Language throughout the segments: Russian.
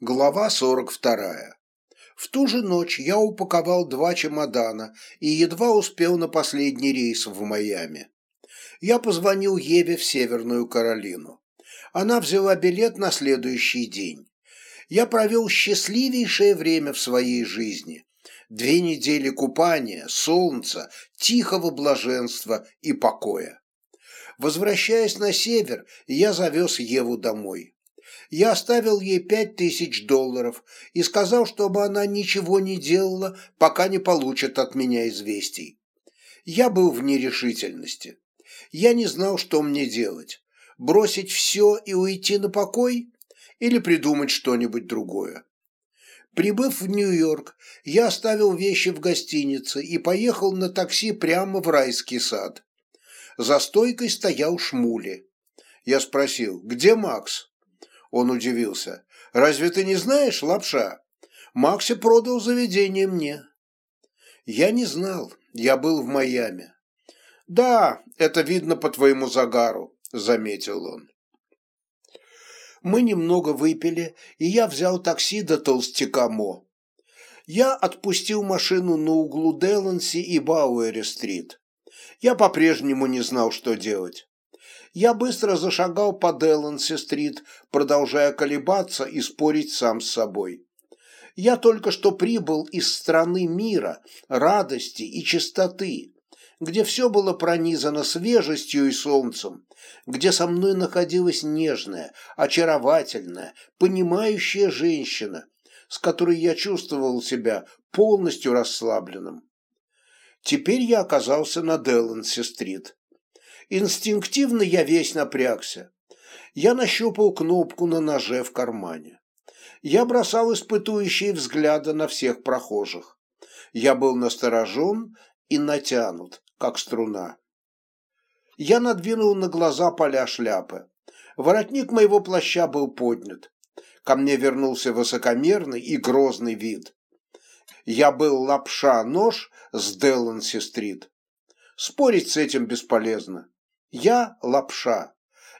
Глава 42. В ту же ночь я упаковал два чемодана и едва успел на последний рейс в Майами. Я позвонил Еве в Северную Каролину. Она взяла билет на следующий день. Я провел счастливейшее время в своей жизни. Две недели купания, солнца, тихого блаженства и покоя. Возвращаясь на север, я завез Еву домой я оставил ей пять тысяч долларов и сказал, чтобы она ничего не делала, пока не получит от меня известий. Я был в нерешительности. Я не знал, что мне делать. Бросить все и уйти на покой? Или придумать что-нибудь другое? Прибыв в Нью-Йорк, я оставил вещи в гостинице и поехал на такси прямо в райский сад. За стойкой стоял Шмули. Я спросил, где Макс? Он удивился. «Разве ты не знаешь, лапша? Макси продал заведение мне». «Я не знал. Я был в Майами». «Да, это видно по твоему загару», — заметил он. Мы немного выпили, и я взял такси до толстяка Мо. Я отпустил машину на углу Деланси и Бауэри-стрит. Я по-прежнему не знал, что делать я быстро зашагал по Деланси-стрит, продолжая колебаться и спорить сам с собой. Я только что прибыл из страны мира, радости и чистоты, где все было пронизано свежестью и солнцем, где со мной находилась нежная, очаровательная, понимающая женщина, с которой я чувствовал себя полностью расслабленным. Теперь я оказался на Деланси-стрит. Инстинктивно я весь напрягся. Я нащупал кнопку на ноже в кармане. Я бросал испытующие взгляды на всех прохожих. Я был насторожен и натянут, как струна. Я надвинул на глаза поля шляпы. Воротник моего плаща был поднят. Ко мне вернулся высокомерный и грозный вид. Я был лапша-нож с Деланси-стрит. Спорить с этим бесполезно. Я лапша.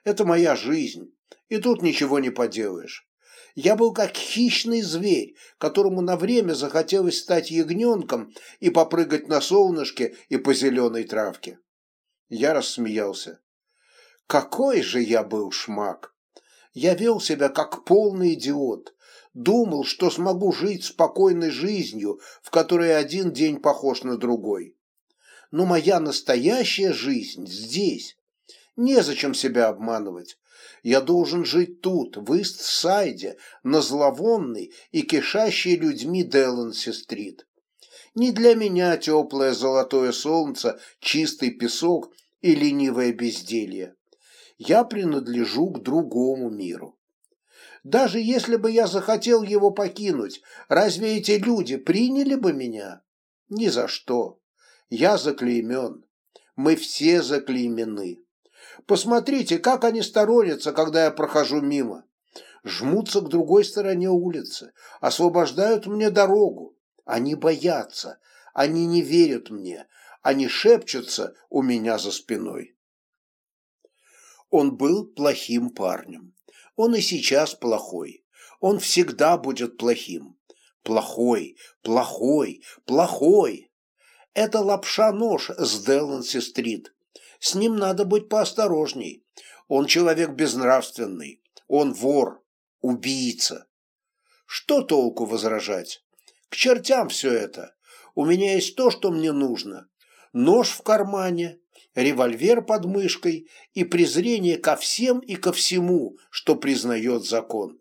Это моя жизнь. И тут ничего не поделаешь. Я был как хищный зверь, которому на время захотелось стать ягненком и попрыгать на солнышке и по зеленой травке. Я рассмеялся. Какой же я был шмак! Я вел себя как полный идиот. Думал, что смогу жить спокойной жизнью, в которой один день похож на другой. Но моя настоящая жизнь здесь, Незачем себя обманывать. Я должен жить тут, в Ист-Сайде, на зловонной и кишащей людьми Деланси-стрит. Не для меня теплое золотое солнце, чистый песок и ленивое безделье. Я принадлежу к другому миру. Даже если бы я захотел его покинуть, разве эти люди приняли бы меня? Ни за что. Я заклеймен. Мы все заклеймены. Посмотрите, как они сторонятся, когда я прохожу мимо. Жмутся к другой стороне улицы, освобождают мне дорогу. Они боятся, они не верят мне, они шепчутся у меня за спиной. Он был плохим парнем. Он и сейчас плохой. Он всегда будет плохим. Плохой, плохой, плохой. Это лапша-нож с Деланси-стрит. С ним надо быть поосторожней. Он человек безнравственный. Он вор, убийца. Что толку возражать? К чертям все это. У меня есть то, что мне нужно. Нож в кармане, револьвер под мышкой и презрение ко всем и ко всему, что признает закон.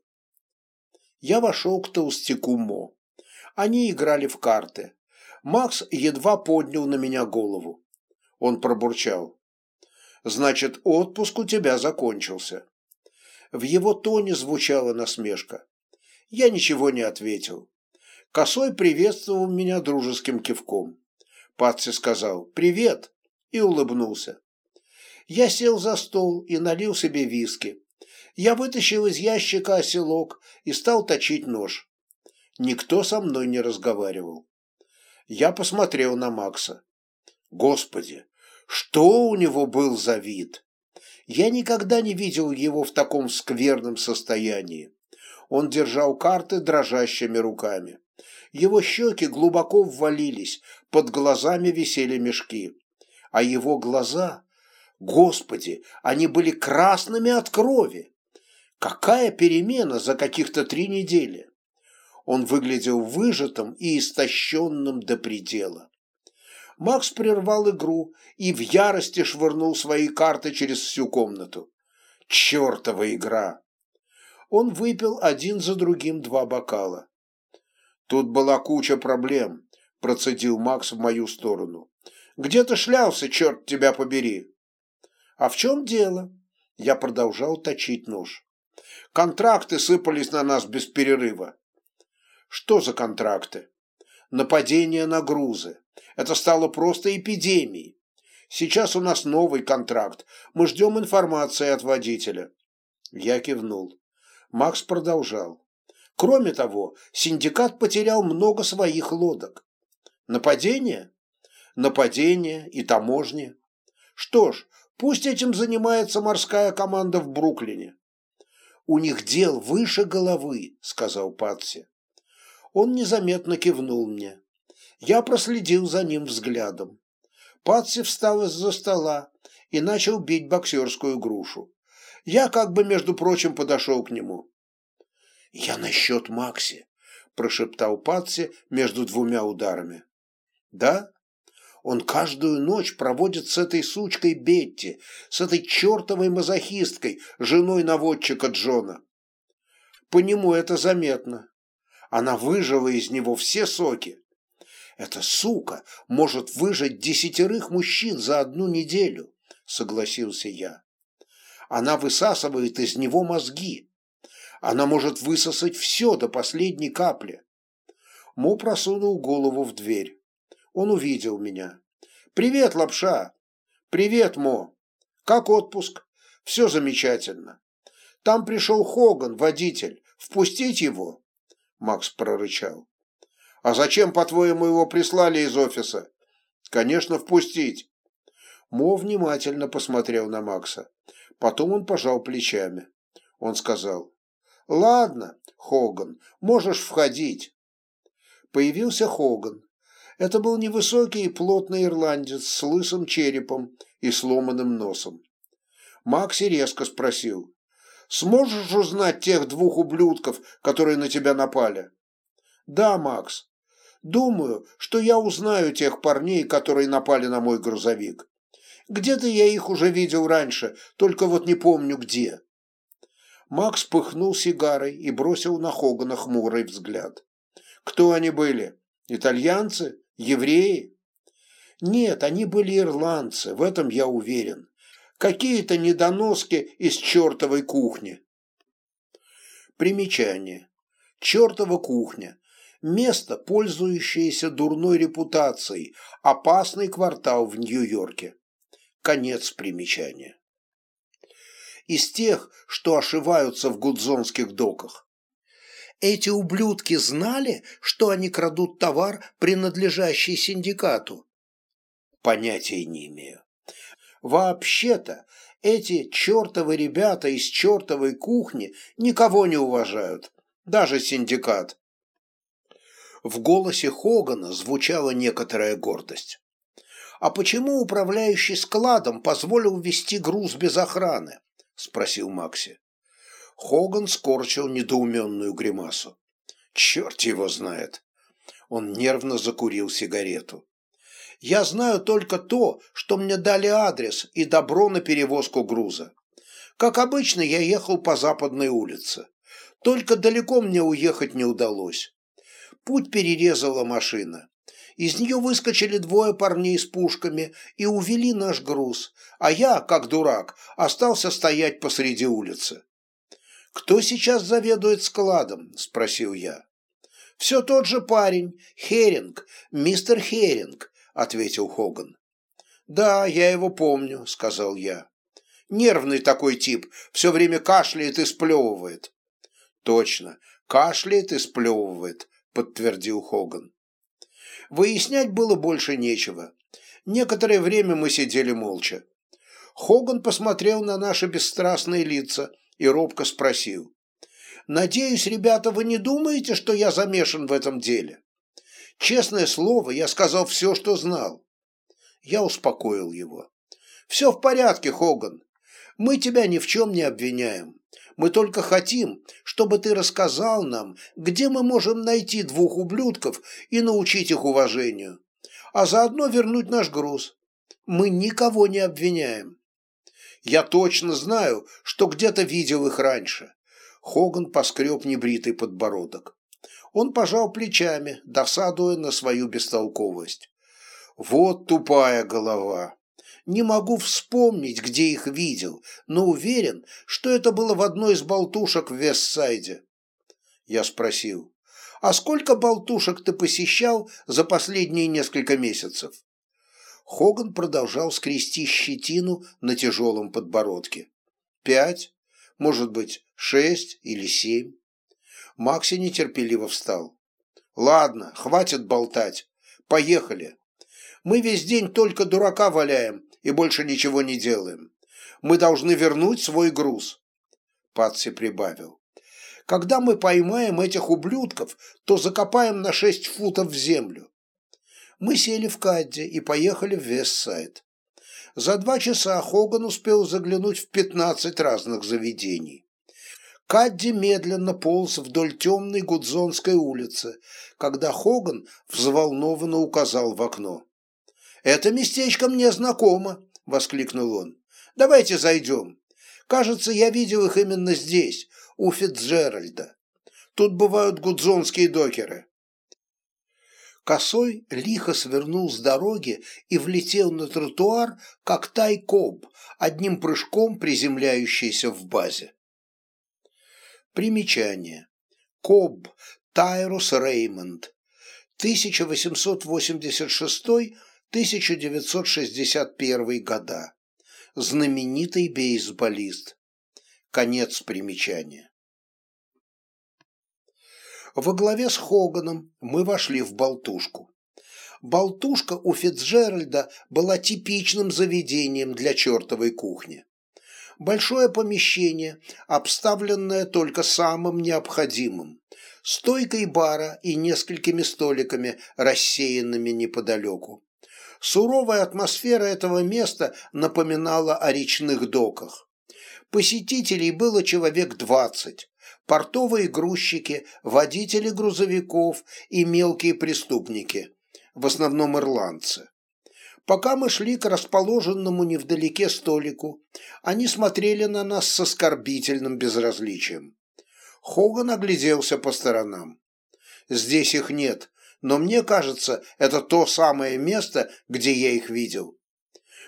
Я вошел к толстяку Мо. Они играли в карты. Макс едва поднял на меня голову. Он пробурчал. Значит, отпуск у тебя закончился. В его тоне звучала насмешка. Я ничего не ответил. Косой приветствовал меня дружеским кивком. Патси сказал «Привет» и улыбнулся. Я сел за стол и налил себе виски. Я вытащил из ящика оселок и стал точить нож. Никто со мной не разговаривал. Я посмотрел на Макса. Господи, что у него был за вид? Я никогда не видел его в таком скверном состоянии. Он держал карты дрожащими руками. Его щеки глубоко ввалились, под глазами висели мешки. А его глаза, господи, они были красными от крови. Какая перемена за каких-то три недели! Он выглядел выжатым и истощенным до предела. Макс прервал игру и в ярости швырнул свои карты через всю комнату. Чертова игра! Он выпил один за другим два бокала. Тут была куча проблем, процедил Макс в мою сторону. Где ты шлялся, черт тебя побери? А в чем дело? Я продолжал точить нож. Контракты сыпались на нас без перерыва. Что за контракты? Нападение на грузы. Это стало просто эпидемией. Сейчас у нас новый контракт. Мы ждем информации от водителя. Я кивнул. Макс продолжал. Кроме того, синдикат потерял много своих лодок. Нападение? Нападение и таможни. Что ж, пусть этим занимается морская команда в Бруклине. У них дел выше головы, сказал Патси. Он незаметно кивнул мне. Я проследил за ним взглядом. Патси встал из-за стола и начал бить боксерскую грушу. Я как бы, между прочим, подошел к нему. «Я насчет Макси», – прошептал Патси между двумя ударами. «Да? Он каждую ночь проводит с этой сучкой Бетти, с этой чертовой мазохисткой, женой наводчика Джона. По нему это заметно. Она выжила из него все соки. Эта сука может выжать десятерых мужчин за одну неделю, согласился я. Она высасывает из него мозги. Она может высосать все до последней капли. Мо просунул голову в дверь. Он увидел меня. «Привет, лапша!» «Привет, Мо!» «Как отпуск?» «Все замечательно. Там пришел Хоган, водитель. Впустить его?» Макс прорычал. «А зачем, по-твоему, его прислали из офиса?» «Конечно, впустить». Мо внимательно посмотрел на Макса. Потом он пожал плечами. Он сказал, «Ладно, Хоган, можешь входить». Появился Хоган. Это был невысокий и плотный ирландец с лысым черепом и сломанным носом. Макси резко спросил, «Сможешь узнать тех двух ублюдков, которые на тебя напали?» «Да, Макс. Думаю, что я узнаю тех парней, которые напали на мой грузовик. Где-то я их уже видел раньше, только вот не помню где». Макс пыхнул сигарой и бросил на Хогана хмурый взгляд. «Кто они были? Итальянцы? Евреи?» «Нет, они были ирландцы, в этом я уверен. Какие-то недоноски из чертовой кухни». Примечание. Чертова кухня. Место, пользующееся дурной репутацией, опасный квартал в Нью-Йорке. Конец примечания. Из тех, что ошиваются в гудзонских доках. Эти ублюдки знали, что они крадут товар, принадлежащий синдикату? Понятия не имею. Вообще-то, эти чертовы ребята из чертовой кухни никого не уважают, даже синдикат. В голосе Хогана звучала некоторая гордость а почему управляющий складом позволил вести груз без охраны?» – спросил Макси. Хоган скорчил недоуменную гримасу. «Черт его знает!» Он нервно закурил сигарету. «Я знаю только то, что мне дали адрес и добро на перевозку груза. Как обычно, я ехал по западной улице. Только далеко мне уехать не удалось. Путь перерезала машина. Из нее выскочили двое парней с пушками и увели наш груз, а я, как дурак, остался стоять посреди улицы. «Кто сейчас заведует складом?» – спросил я. «Все тот же парень, Херинг, мистер Херинг», – ответил Хоган. «Да, я его помню», – сказал я. «Нервный такой тип, все время кашляет и сплевывает». «Точно, кашляет и сплевывает», – подтвердил Хоган. Выяснять было больше нечего. Некоторое время мы сидели молча. Хоган посмотрел на наши бесстрастные лица и робко спросил. Надеюсь, ребята, вы не думаете, что я замешан в этом деле? Честное слово, я сказал все, что знал. Я успокоил его. Все в порядке, Хоган. Мы тебя ни в чем не обвиняем. Мы только хотим, чтобы ты рассказал нам, где мы можем найти двух ублюдков и научить их уважению, а заодно вернуть наш груз. Мы никого не обвиняем. Я точно знаю, что где-то видел их раньше. Хоган поскреб небритый подбородок. Он пожал плечами, досадуя на свою бестолковость. Вот тупая голова. Не могу вспомнить, где их видел, но уверен, что это было в одной из болтушек в Вестсайде. Я спросил, а сколько болтушек ты посещал за последние несколько месяцев? Хоган продолжал скрести щетину на тяжелом подбородке. Пять, может быть, шесть или семь. Макси нетерпеливо встал. Ладно, хватит болтать. Поехали. Мы весь день только дурака валяем и больше ничего не делаем. Мы должны вернуть свой груз. Патси прибавил. Когда мы поймаем этих ублюдков, то закопаем на шесть футов в землю мы сели в Кадде и поехали в Вестсайд. За два часа Хоган успел заглянуть в пятнадцать разных заведений. Кадди медленно полз вдоль темной Гудзонской улицы, когда Хоган взволнованно указал в окно. «Это местечко мне знакомо», — воскликнул он. «Давайте зайдем. Кажется, я видел их именно здесь, у Фитцджеральда. Тут бывают гудзонские докеры. Косой лихо свернул с дороги и влетел на тротуар, как тайкоб, одним прыжком приземляющийся в базе. Примечание. Коб Тайрус Реймонд. 1886-1961 года. Знаменитый бейсболист. Конец примечания. Во главе с Хоганом мы вошли в болтушку. Болтушка у Фицджеральда была типичным заведением для чертовой кухни. Большое помещение, обставленное только самым необходимым, стойкой бара и несколькими столиками, рассеянными неподалеку. Суровая атмосфера этого места напоминала о речных доках. Посетителей было человек двадцать, портовые грузчики, водители грузовиков и мелкие преступники, в основном ирландцы. Пока мы шли к расположенному невдалеке столику, они смотрели на нас с оскорбительным безразличием. Хоган огляделся по сторонам. Здесь их нет, но мне кажется, это то самое место, где я их видел.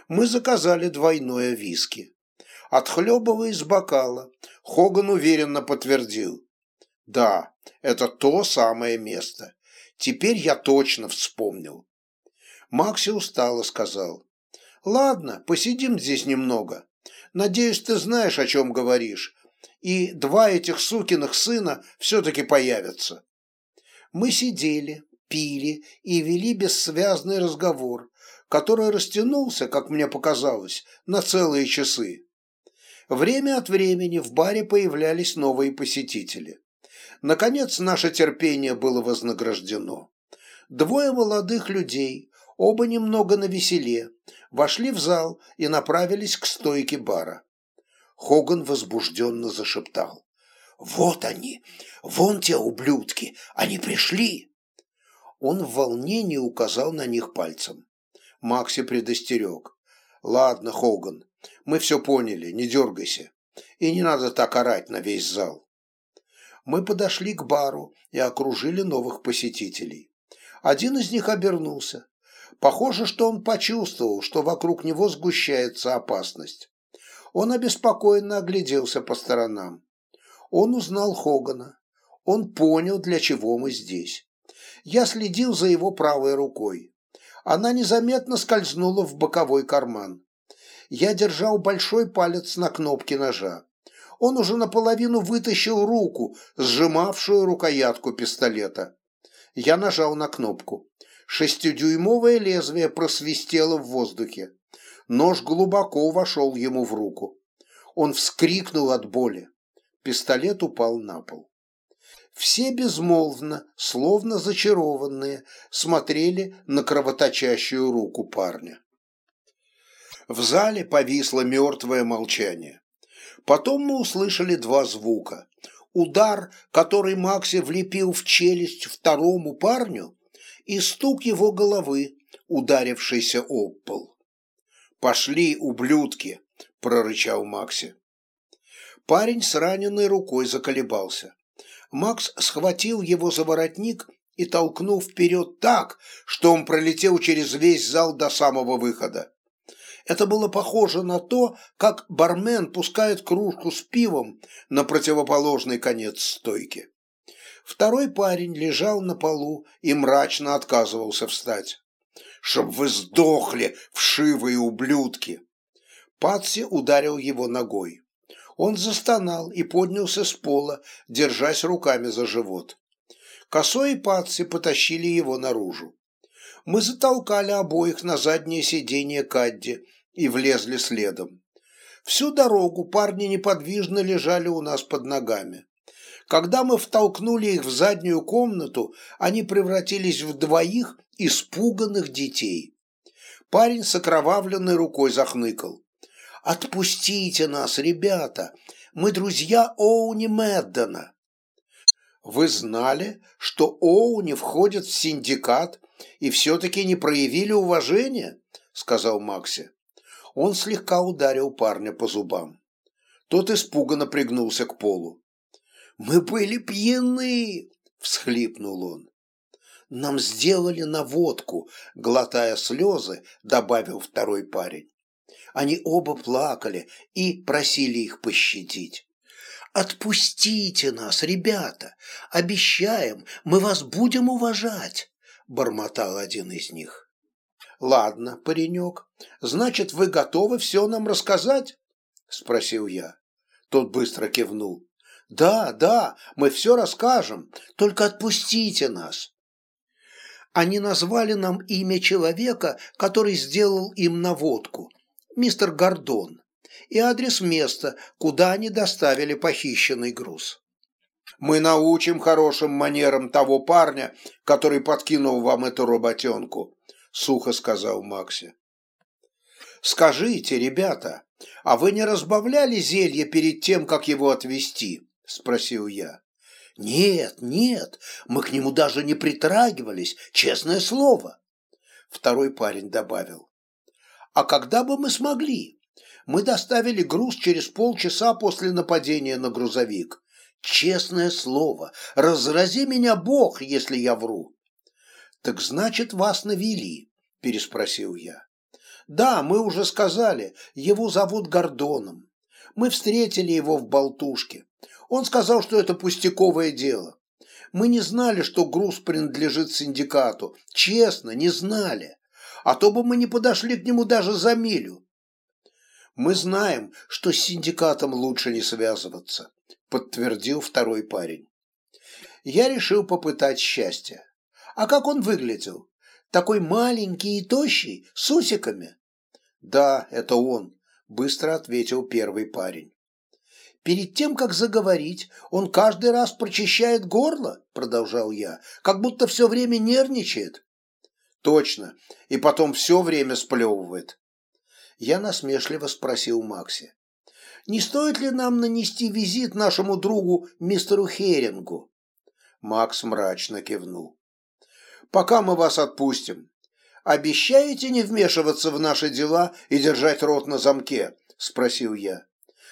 Мы заказали двойное виски. Отхлебывая из бокала, Хоган уверенно подтвердил. «Да, это то самое место. Теперь я точно вспомнил». Макси устало сказал. «Ладно, посидим здесь немного. Надеюсь, ты знаешь, о чем говоришь. И два этих сукиных сына все-таки появятся». Мы сидели, пили и вели бессвязный разговор, который растянулся, как мне показалось, на целые часы. Время от времени в баре появлялись новые посетители. Наконец, наше терпение было вознаграждено. Двое молодых людей, оба немного навеселе, вошли в зал и направились к стойке бара. Хоган возбужденно зашептал. «Вот они! Вон те ублюдки! Они пришли!» Он в волнении указал на них пальцем. Макси предостерег. «Ладно, Хоган, мы все поняли, не дергайся. И не надо так орать на весь зал. Мы подошли к бару и окружили новых посетителей. Один из них обернулся. Похоже, что он почувствовал, что вокруг него сгущается опасность. Он обеспокоенно огляделся по сторонам. Он узнал Хогана. Он понял, для чего мы здесь. Я следил за его правой рукой. Она незаметно скользнула в боковой карман я держал большой палец на кнопке ножа. Он уже наполовину вытащил руку, сжимавшую рукоятку пистолета. Я нажал на кнопку. Шестидюймовое лезвие просвистело в воздухе. Нож глубоко вошел ему в руку. Он вскрикнул от боли. Пистолет упал на пол. Все безмолвно, словно зачарованные, смотрели на кровоточащую руку парня. В зале повисло мертвое молчание. Потом мы услышали два звука. Удар, который Макси влепил в челюсть второму парню, и стук его головы, ударившийся об пол. «Пошли, ублюдки!» – прорычал Макси. Парень с раненой рукой заколебался. Макс схватил его за воротник и толкнул вперед так, что он пролетел через весь зал до самого выхода. Это было похоже на то, как бармен пускает кружку с пивом на противоположный конец стойки. Второй парень лежал на полу и мрачно отказывался встать. «Чтоб вы сдохли, вшивые ублюдки!» Патси ударил его ногой. Он застонал и поднялся с пола, держась руками за живот. Косой и Патси потащили его наружу. Мы затолкали обоих на заднее сиденье Кадди и влезли следом. Всю дорогу парни неподвижно лежали у нас под ногами. Когда мы втолкнули их в заднюю комнату, они превратились в двоих испуганных детей. Парень с окровавленной рукой захныкал. «Отпустите нас, ребята! Мы друзья Оуни Мэддена!» «Вы знали, что Оуни входит в синдикат и все-таки не проявили уважения?» — сказал Макси. Он слегка ударил парня по зубам. Тот испуганно пригнулся к полу. «Мы были пьяны!» — всхлипнул он. «Нам сделали наводку», — глотая слезы, добавил второй парень. Они оба плакали и просили их пощадить. «Отпустите нас, ребята! Обещаем, мы вас будем уважать!» — бормотал один из них. «Ладно, паренек, значит, вы готовы все нам рассказать?» — спросил я. Тот быстро кивнул. «Да, да, мы все расскажем, только отпустите нас». Они назвали нам имя человека, который сделал им наводку, мистер Гордон, и адрес места, куда они доставили похищенный груз. «Мы научим хорошим манерам того парня, который подкинул вам эту работенку», — сухо сказал Макси. «Скажите, ребята, а вы не разбавляли зелье перед тем, как его отвезти?» – спросил я. «Нет, нет, мы к нему даже не притрагивались, честное слово», – второй парень добавил. «А когда бы мы смогли? Мы доставили груз через полчаса после нападения на грузовик. Честное слово, разрази меня Бог, если я вру». «Так значит, вас навели?» – переспросил я. «Да, мы уже сказали, его зовут Гордоном. Мы встретили его в болтушке. Он сказал, что это пустяковое дело. Мы не знали, что груз принадлежит синдикату. Честно, не знали. А то бы мы не подошли к нему даже за милю. Мы знаем, что с синдикатом лучше не связываться, подтвердил второй парень. Я решил попытать счастье. А как он выглядел? Такой маленький и тощий, с усиками? Да, это он, быстро ответил первый парень. Перед тем, как заговорить, он каждый раз прочищает горло, продолжал я, как будто все время нервничает. Точно, и потом все время сплевывает. Я насмешливо спросил Макси. Не стоит ли нам нанести визит нашему другу мистеру Херингу? Макс мрачно кивнул. Пока мы вас отпустим. Обещаете не вмешиваться в наши дела и держать рот на замке? Спросил я.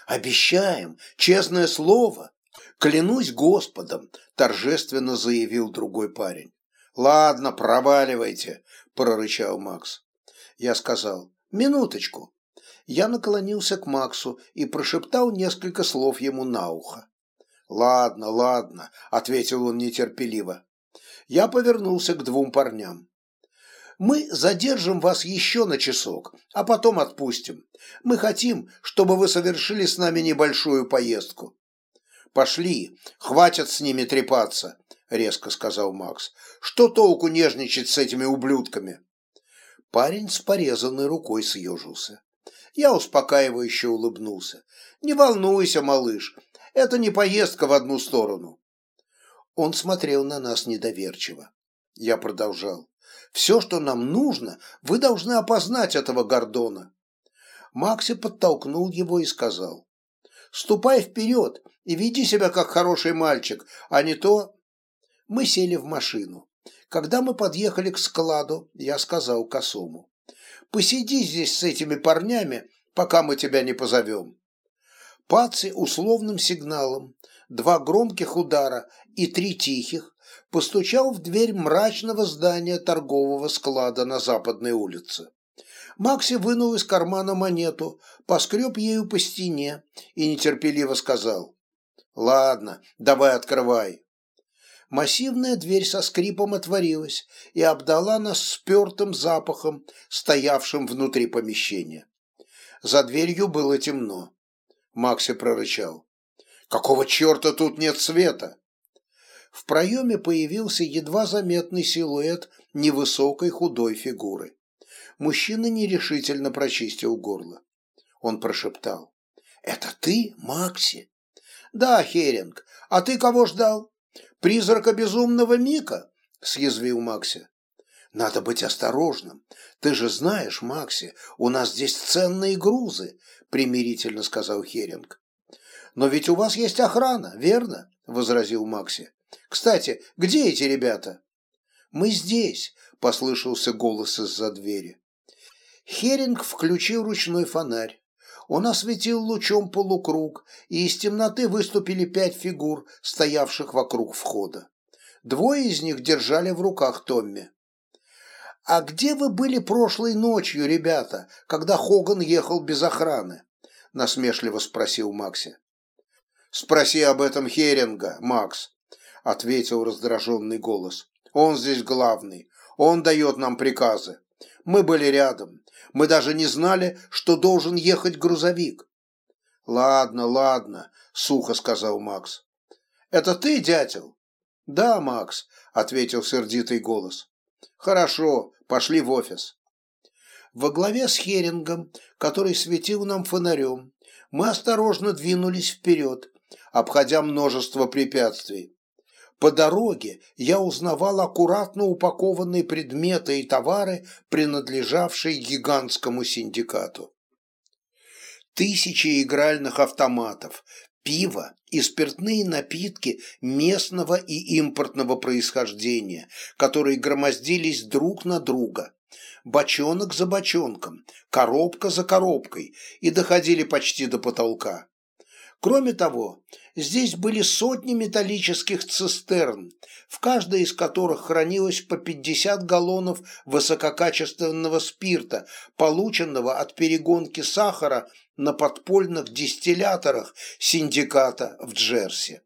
Обещаем, честное слово. Клянусь Господом, торжественно заявил другой парень. Ладно, проваливайте, прорычал Макс. Я сказал, минуточку. Я наклонился к Максу и прошептал несколько слов ему на ухо. «Ладно, ладно», — ответил он нетерпеливо я повернулся к двум парням. «Мы задержим вас еще на часок, а потом отпустим. Мы хотим, чтобы вы совершили с нами небольшую поездку». «Пошли, хватит с ними трепаться», — резко сказал Макс. «Что толку нежничать с этими ублюдками?» Парень с порезанной рукой съежился. Я успокаивающе улыбнулся. «Не волнуйся, малыш, это не поездка в одну сторону. Он смотрел на нас недоверчиво. Я продолжал. «Все, что нам нужно, вы должны опознать этого Гордона». Макси подтолкнул его и сказал. «Ступай вперед и веди себя как хороший мальчик, а не то...» Мы сели в машину. Когда мы подъехали к складу, я сказал косому. «Посиди здесь с этими парнями, пока мы тебя не позовем». Паци условным сигналом, два громких удара и три тихих, постучал в дверь мрачного здания торгового склада на западной улице. Макси вынул из кармана монету, поскреб ею по стене и нетерпеливо сказал «Ладно, давай открывай». Массивная дверь со скрипом отворилась и обдала нас спертым запахом, стоявшим внутри помещения. За дверью было темно. Макси прорычал. «Какого черта тут нет света?» В проеме появился едва заметный силуэт невысокой худой фигуры. Мужчина нерешительно прочистил горло. Он прошептал. «Это ты, Макси?» «Да, Херинг. А ты кого ждал?» «Призрака безумного Мика?» – съязвил Макси. «Надо быть осторожным. Ты же знаешь, Макси, у нас здесь ценные грузы», – примирительно сказал Херинг. «Но ведь у вас есть охрана, верно?» – возразил Макси. «Кстати, где эти ребята?» «Мы здесь», – послышался голос из-за двери. Херинг включил ручной фонарь. Он осветил лучом полукруг, и из темноты выступили пять фигур, стоявших вокруг входа. Двое из них держали в руках Томми. «А где вы были прошлой ночью, ребята, когда Хоган ехал без охраны?» – насмешливо спросил Макси. «Спроси об этом Херинга, Макс», – ответил раздраженный голос. «Он здесь главный. Он дает нам приказы. Мы были рядом. Мы даже не знали, что должен ехать грузовик. Ладно, ладно, сухо сказал Макс. Это ты, дятел? Да, Макс, ответил сердитый голос. Хорошо, пошли в офис. Во главе с Херингом, который светил нам фонарем, мы осторожно двинулись вперед, обходя множество препятствий. По дороге я узнавал аккуратно упакованные предметы и товары, принадлежавшие гигантскому синдикату. Тысячи игральных автоматов, пиво и спиртные напитки местного и импортного происхождения, которые громоздились друг на друга, бочонок за бочонком, коробка за коробкой и доходили почти до потолка. Кроме того, здесь были сотни металлических цистерн, в каждой из которых хранилось по 50 галлонов высококачественного спирта, полученного от перегонки сахара на подпольных дистилляторах синдиката в Джерси.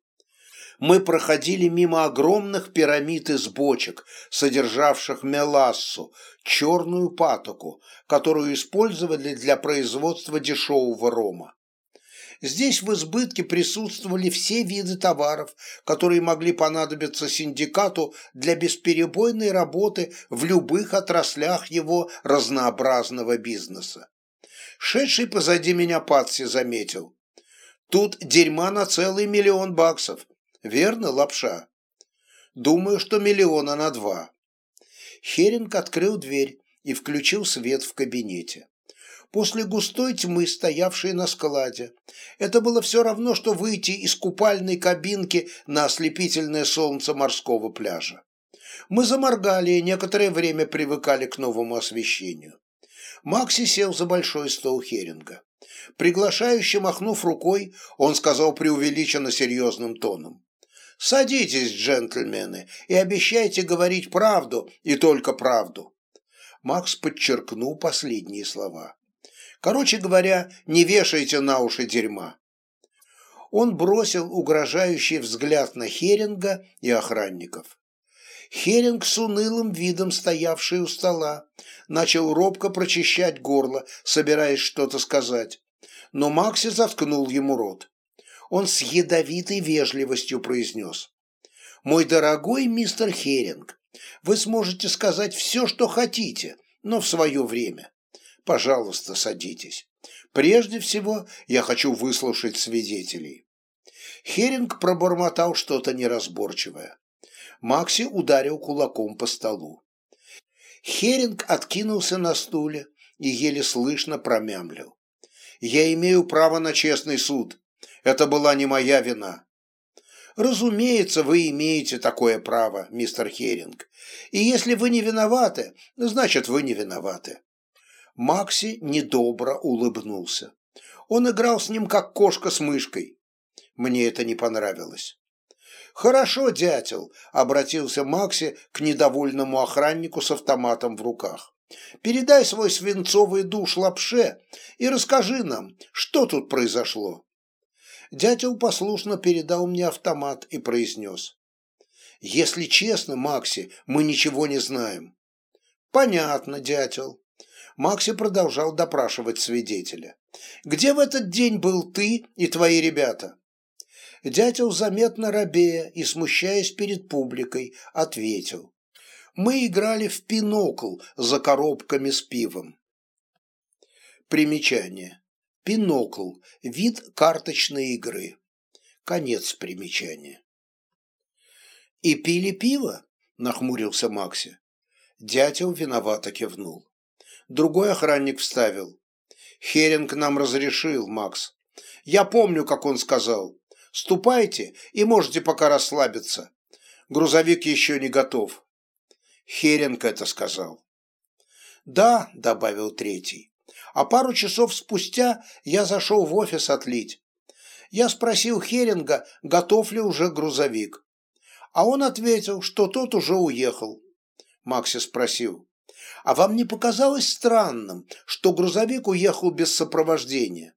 Мы проходили мимо огромных пирамид из бочек, содержавших мелассу, черную патоку, которую использовали для производства дешевого рома. Здесь в избытке присутствовали все виды товаров, которые могли понадобиться синдикату для бесперебойной работы в любых отраслях его разнообразного бизнеса. Шедший позади меня Патси заметил. Тут дерьма на целый миллион баксов. Верно, лапша? Думаю, что миллиона на два. Херинг открыл дверь и включил свет в кабинете после густой тьмы, стоявшей на складе. Это было все равно, что выйти из купальной кабинки на ослепительное солнце морского пляжа. Мы заморгали и некоторое время привыкали к новому освещению. Макси сел за большой стол Херинга. Приглашающе махнув рукой, он сказал преувеличенно серьезным тоном. «Садитесь, джентльмены, и обещайте говорить правду, и только правду». Макс подчеркнул последние слова. Короче говоря, не вешайте на уши дерьма. Он бросил угрожающий взгляд на Херинга и охранников. Херинг с унылым видом, стоявший у стола, начал робко прочищать горло, собираясь что-то сказать. Но Макси заткнул ему рот. Он с ядовитой вежливостью произнес. «Мой дорогой мистер Херинг, вы сможете сказать все, что хотите, но в свое время. Пожалуйста, садитесь. Прежде всего, я хочу выслушать свидетелей. Херинг пробормотал что-то неразборчивое. Макси ударил кулаком по столу. Херинг откинулся на стуле и еле слышно промямлил. «Я имею право на честный суд. Это была не моя вина». «Разумеется, вы имеете такое право, мистер Херинг. И если вы не виноваты, значит, вы не виноваты». Макси недобро улыбнулся. Он играл с ним, как кошка с мышкой. Мне это не понравилось. «Хорошо, дятел», — обратился Макси к недовольному охраннику с автоматом в руках. «Передай свой свинцовый душ лапше и расскажи нам, что тут произошло». Дятел послушно передал мне автомат и произнес. «Если честно, Макси, мы ничего не знаем». «Понятно, дятел». Макси продолжал допрашивать свидетеля. «Где в этот день был ты и твои ребята?» Дятел, заметно робея и смущаясь перед публикой, ответил. «Мы играли в пинокл за коробками с пивом». Примечание. Пинокл – вид карточной игры. Конец примечания. «И пили пиво?» – нахмурился Макси. Дятел виновато кивнул. Другой охранник вставил. «Херинг нам разрешил, Макс. Я помню, как он сказал. Ступайте и можете пока расслабиться. Грузовик еще не готов. Херенко это сказал. Да, добавил третий. А пару часов спустя я зашел в офис отлить. Я спросил Херинга, готов ли уже грузовик. А он ответил, что тот уже уехал. Макси спросил, а вам не показалось странным, что грузовик уехал без сопровождения?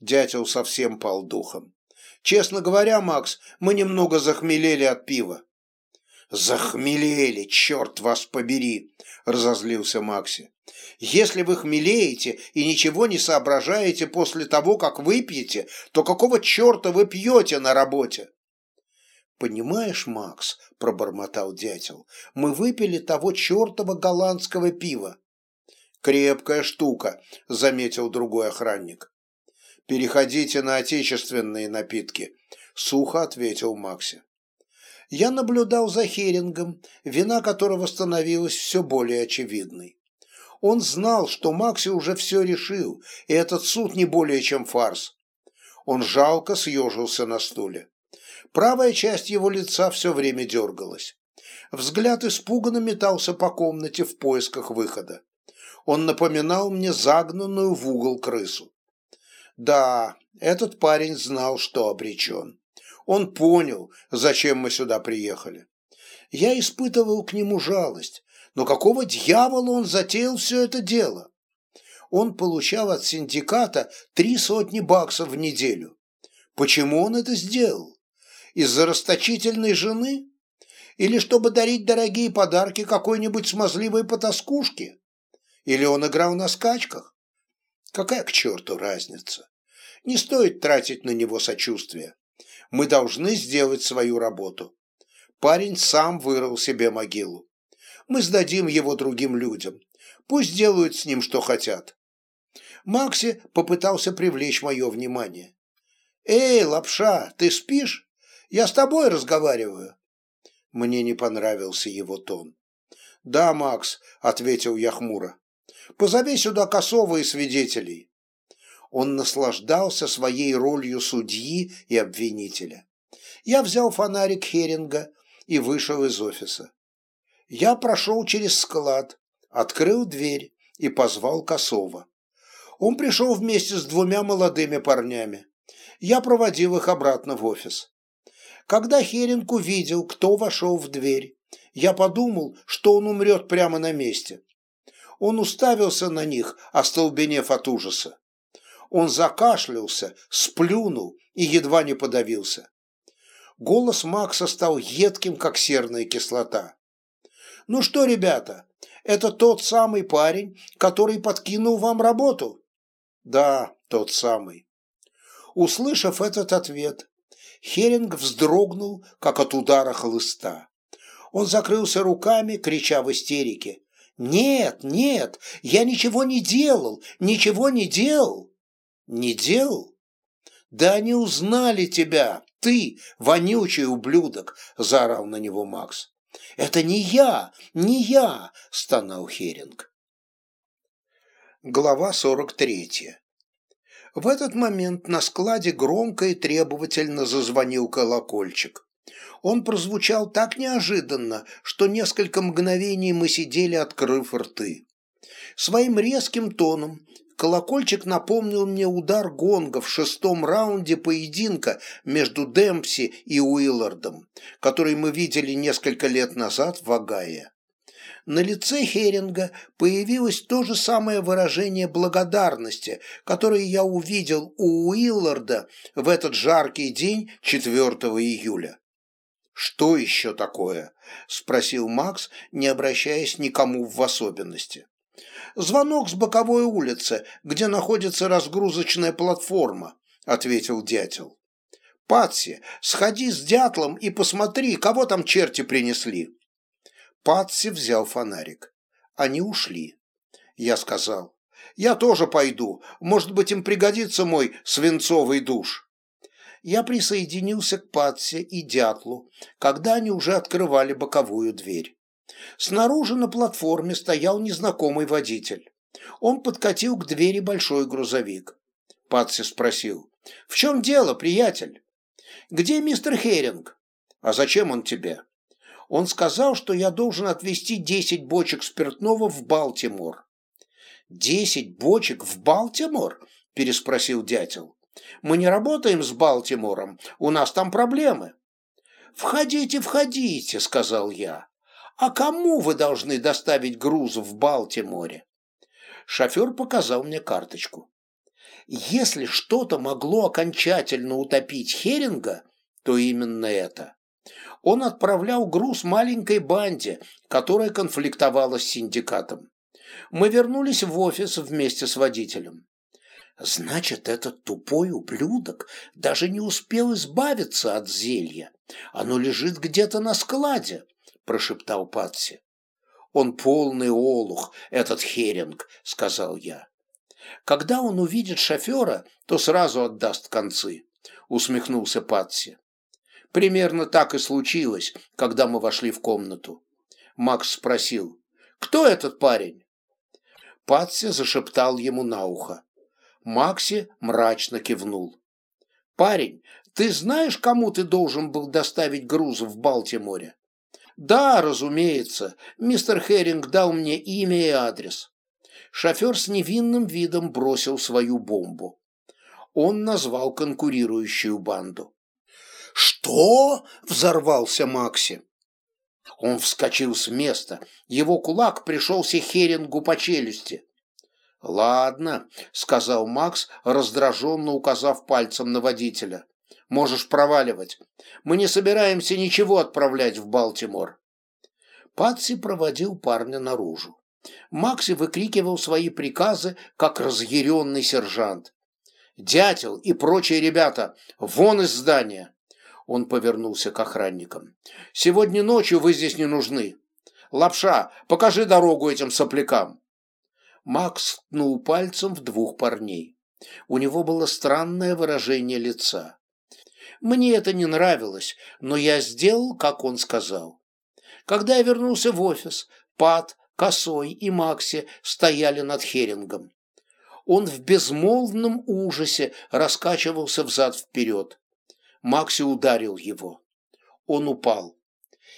Дятел совсем пал духом. Честно говоря, Макс, мы немного захмелели от пива. «Захмелели, черт вас побери!» – разозлился Макси. «Если вы хмелеете и ничего не соображаете после того, как выпьете, то какого черта вы пьете на работе?» «Понимаешь, Макс», – пробормотал дятел, – «мы выпили того чертова голландского пива». «Крепкая штука», – заметил другой охранник. «Переходите на отечественные напитки», – сухо ответил Макси. Я наблюдал за Херингом, вина которого становилась все более очевидной. Он знал, что Макси уже все решил, и этот суд не более чем фарс. Он жалко съежился на стуле. Правая часть его лица все время дергалась. Взгляд испуганно метался по комнате в поисках выхода. Он напоминал мне загнанную в угол крысу. Да, этот парень знал, что обречен. Он понял, зачем мы сюда приехали. Я испытывал к нему жалость, но какого дьявола он затеял все это дело? Он получал от синдиката три сотни баксов в неделю. Почему он это сделал? Из-за расточительной жены? Или чтобы дарить дорогие подарки какой-нибудь смазливой потаскушке? Или он играл на скачках? Какая к черту разница? Не стоит тратить на него сочувствие. Мы должны сделать свою работу. Парень сам вырыл себе могилу. Мы сдадим его другим людям. Пусть делают с ним, что хотят. Макси попытался привлечь мое внимание. «Эй, лапша, ты спишь? Я с тобой разговариваю». Мне не понравился его тон. «Да, Макс», — ответил я хмуро. Позови сюда Косова и свидетелей». Он наслаждался своей ролью судьи и обвинителя. Я взял фонарик Херинга и вышел из офиса. Я прошел через склад, открыл дверь и позвал Косова. Он пришел вместе с двумя молодыми парнями. Я проводил их обратно в офис. Когда Херинг увидел, кто вошел в дверь, я подумал, что он умрет прямо на месте. Он уставился на них, остолбенев от ужаса. Он закашлялся, сплюнул и едва не подавился. Голос Макса стал едким, как серная кислота. «Ну что, ребята, это тот самый парень, который подкинул вам работу?» «Да, тот самый». Услышав этот ответ, Херинг вздрогнул, как от удара хлыста. Он закрылся руками, крича в истерике. «Нет, нет, я ничего не делал, ничего не делал». «Не делал?» «Да они узнали тебя, «Ты, вонючий ублюдок!» – заорал на него Макс. «Это не я, не я!» – стонал Херинг. Глава сорок третья. В этот момент на складе громко и требовательно зазвонил колокольчик. Он прозвучал так неожиданно, что несколько мгновений мы сидели, открыв рты. Своим резким тоном колокольчик напомнил мне удар гонга в шестом раунде поединка между Демпси и Уиллардом, который мы видели несколько лет назад в Агае. На лице Херинга появилось то же самое выражение благодарности, которое я увидел у Уилларда в этот жаркий день 4 июля. «Что еще такое?» – спросил Макс, не обращаясь никому в особенности. «Звонок с боковой улицы, где находится разгрузочная платформа», – ответил дятел. «Патси, сходи с дятлом и посмотри, кого там черти принесли». Патси взял фонарик. Они ушли. Я сказал, «Я тоже пойду, может быть, им пригодится мой свинцовый душ» я присоединился к Патсе и Дятлу, когда они уже открывали боковую дверь. Снаружи на платформе стоял незнакомый водитель. Он подкатил к двери большой грузовик. Патси спросил, «В чем дело, приятель?» «Где мистер Херинг?» «А зачем он тебе?» Он сказал, что я должен отвезти десять бочек спиртного в Балтимор. «Десять бочек в Балтимор?» – переспросил дятел. Мы не работаем с Балтимором, у нас там проблемы». «Входите, входите», — сказал я. «А кому вы должны доставить груз в Балтиморе?» Шофер показал мне карточку. Если что-то могло окончательно утопить Херинга, то именно это. Он отправлял груз маленькой банде, которая конфликтовала с синдикатом. Мы вернулись в офис вместе с водителем. Значит, этот тупой ублюдок даже не успел избавиться от зелья. Оно лежит где-то на складе, прошептал Патси. Он полный олух, этот Херинг, сказал я. Когда он увидит шофера, то сразу отдаст концы, усмехнулся Патси. Примерно так и случилось, когда мы вошли в комнату. Макс спросил, кто этот парень? Патси зашептал ему на ухо. Макси мрачно кивнул. «Парень, ты знаешь, кому ты должен был доставить груз в Балтиморе?» «Да, разумеется. Мистер Херинг дал мне имя и адрес». Шофер с невинным видом бросил свою бомбу. Он назвал конкурирующую банду. «Что?» – взорвался Макси. Он вскочил с места. Его кулак пришелся Херингу по челюсти. «Ладно», — сказал Макс, раздраженно указав пальцем на водителя. «Можешь проваливать. Мы не собираемся ничего отправлять в Балтимор». Патси проводил парня наружу. Макси выкрикивал свои приказы, как разъяренный сержант. «Дятел и прочие ребята, вон из здания!» Он повернулся к охранникам. «Сегодня ночью вы здесь не нужны. Лапша, покажи дорогу этим соплякам». Макс ткнул пальцем в двух парней. У него было странное выражение лица. Мне это не нравилось, но я сделал, как он сказал. Когда я вернулся в офис, Пат, Косой и Макси стояли над Херингом. Он в безмолвном ужасе раскачивался взад-вперед. Макси ударил его. Он упал.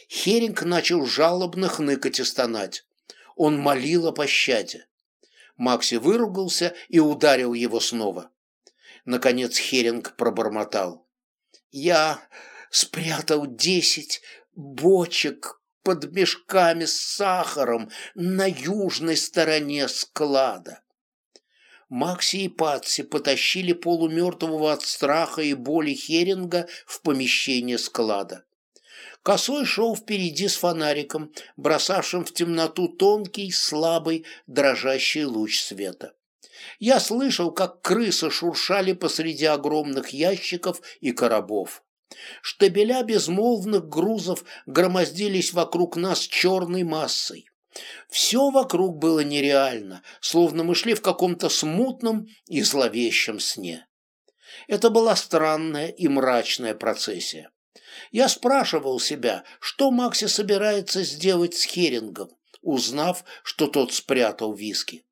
Херинг начал жалобно хныкать и стонать. Он молил о пощаде. Макси выругался и ударил его снова. Наконец Херинг пробормотал. «Я спрятал десять бочек под мешками с сахаром на южной стороне склада». Макси и Патси потащили полумертвого от страха и боли Херинга в помещение склада. Косой шел впереди с фонариком, бросавшим в темноту тонкий, слабый, дрожащий луч света. Я слышал, как крысы шуршали посреди огромных ящиков и коробов. Штабеля безмолвных грузов громоздились вокруг нас черной массой. Все вокруг было нереально, словно мы шли в каком-то смутном и зловещем сне. Это была странная и мрачная процессия. Я спрашивал себя, что Макси собирается сделать с Херингом, узнав, что тот спрятал виски.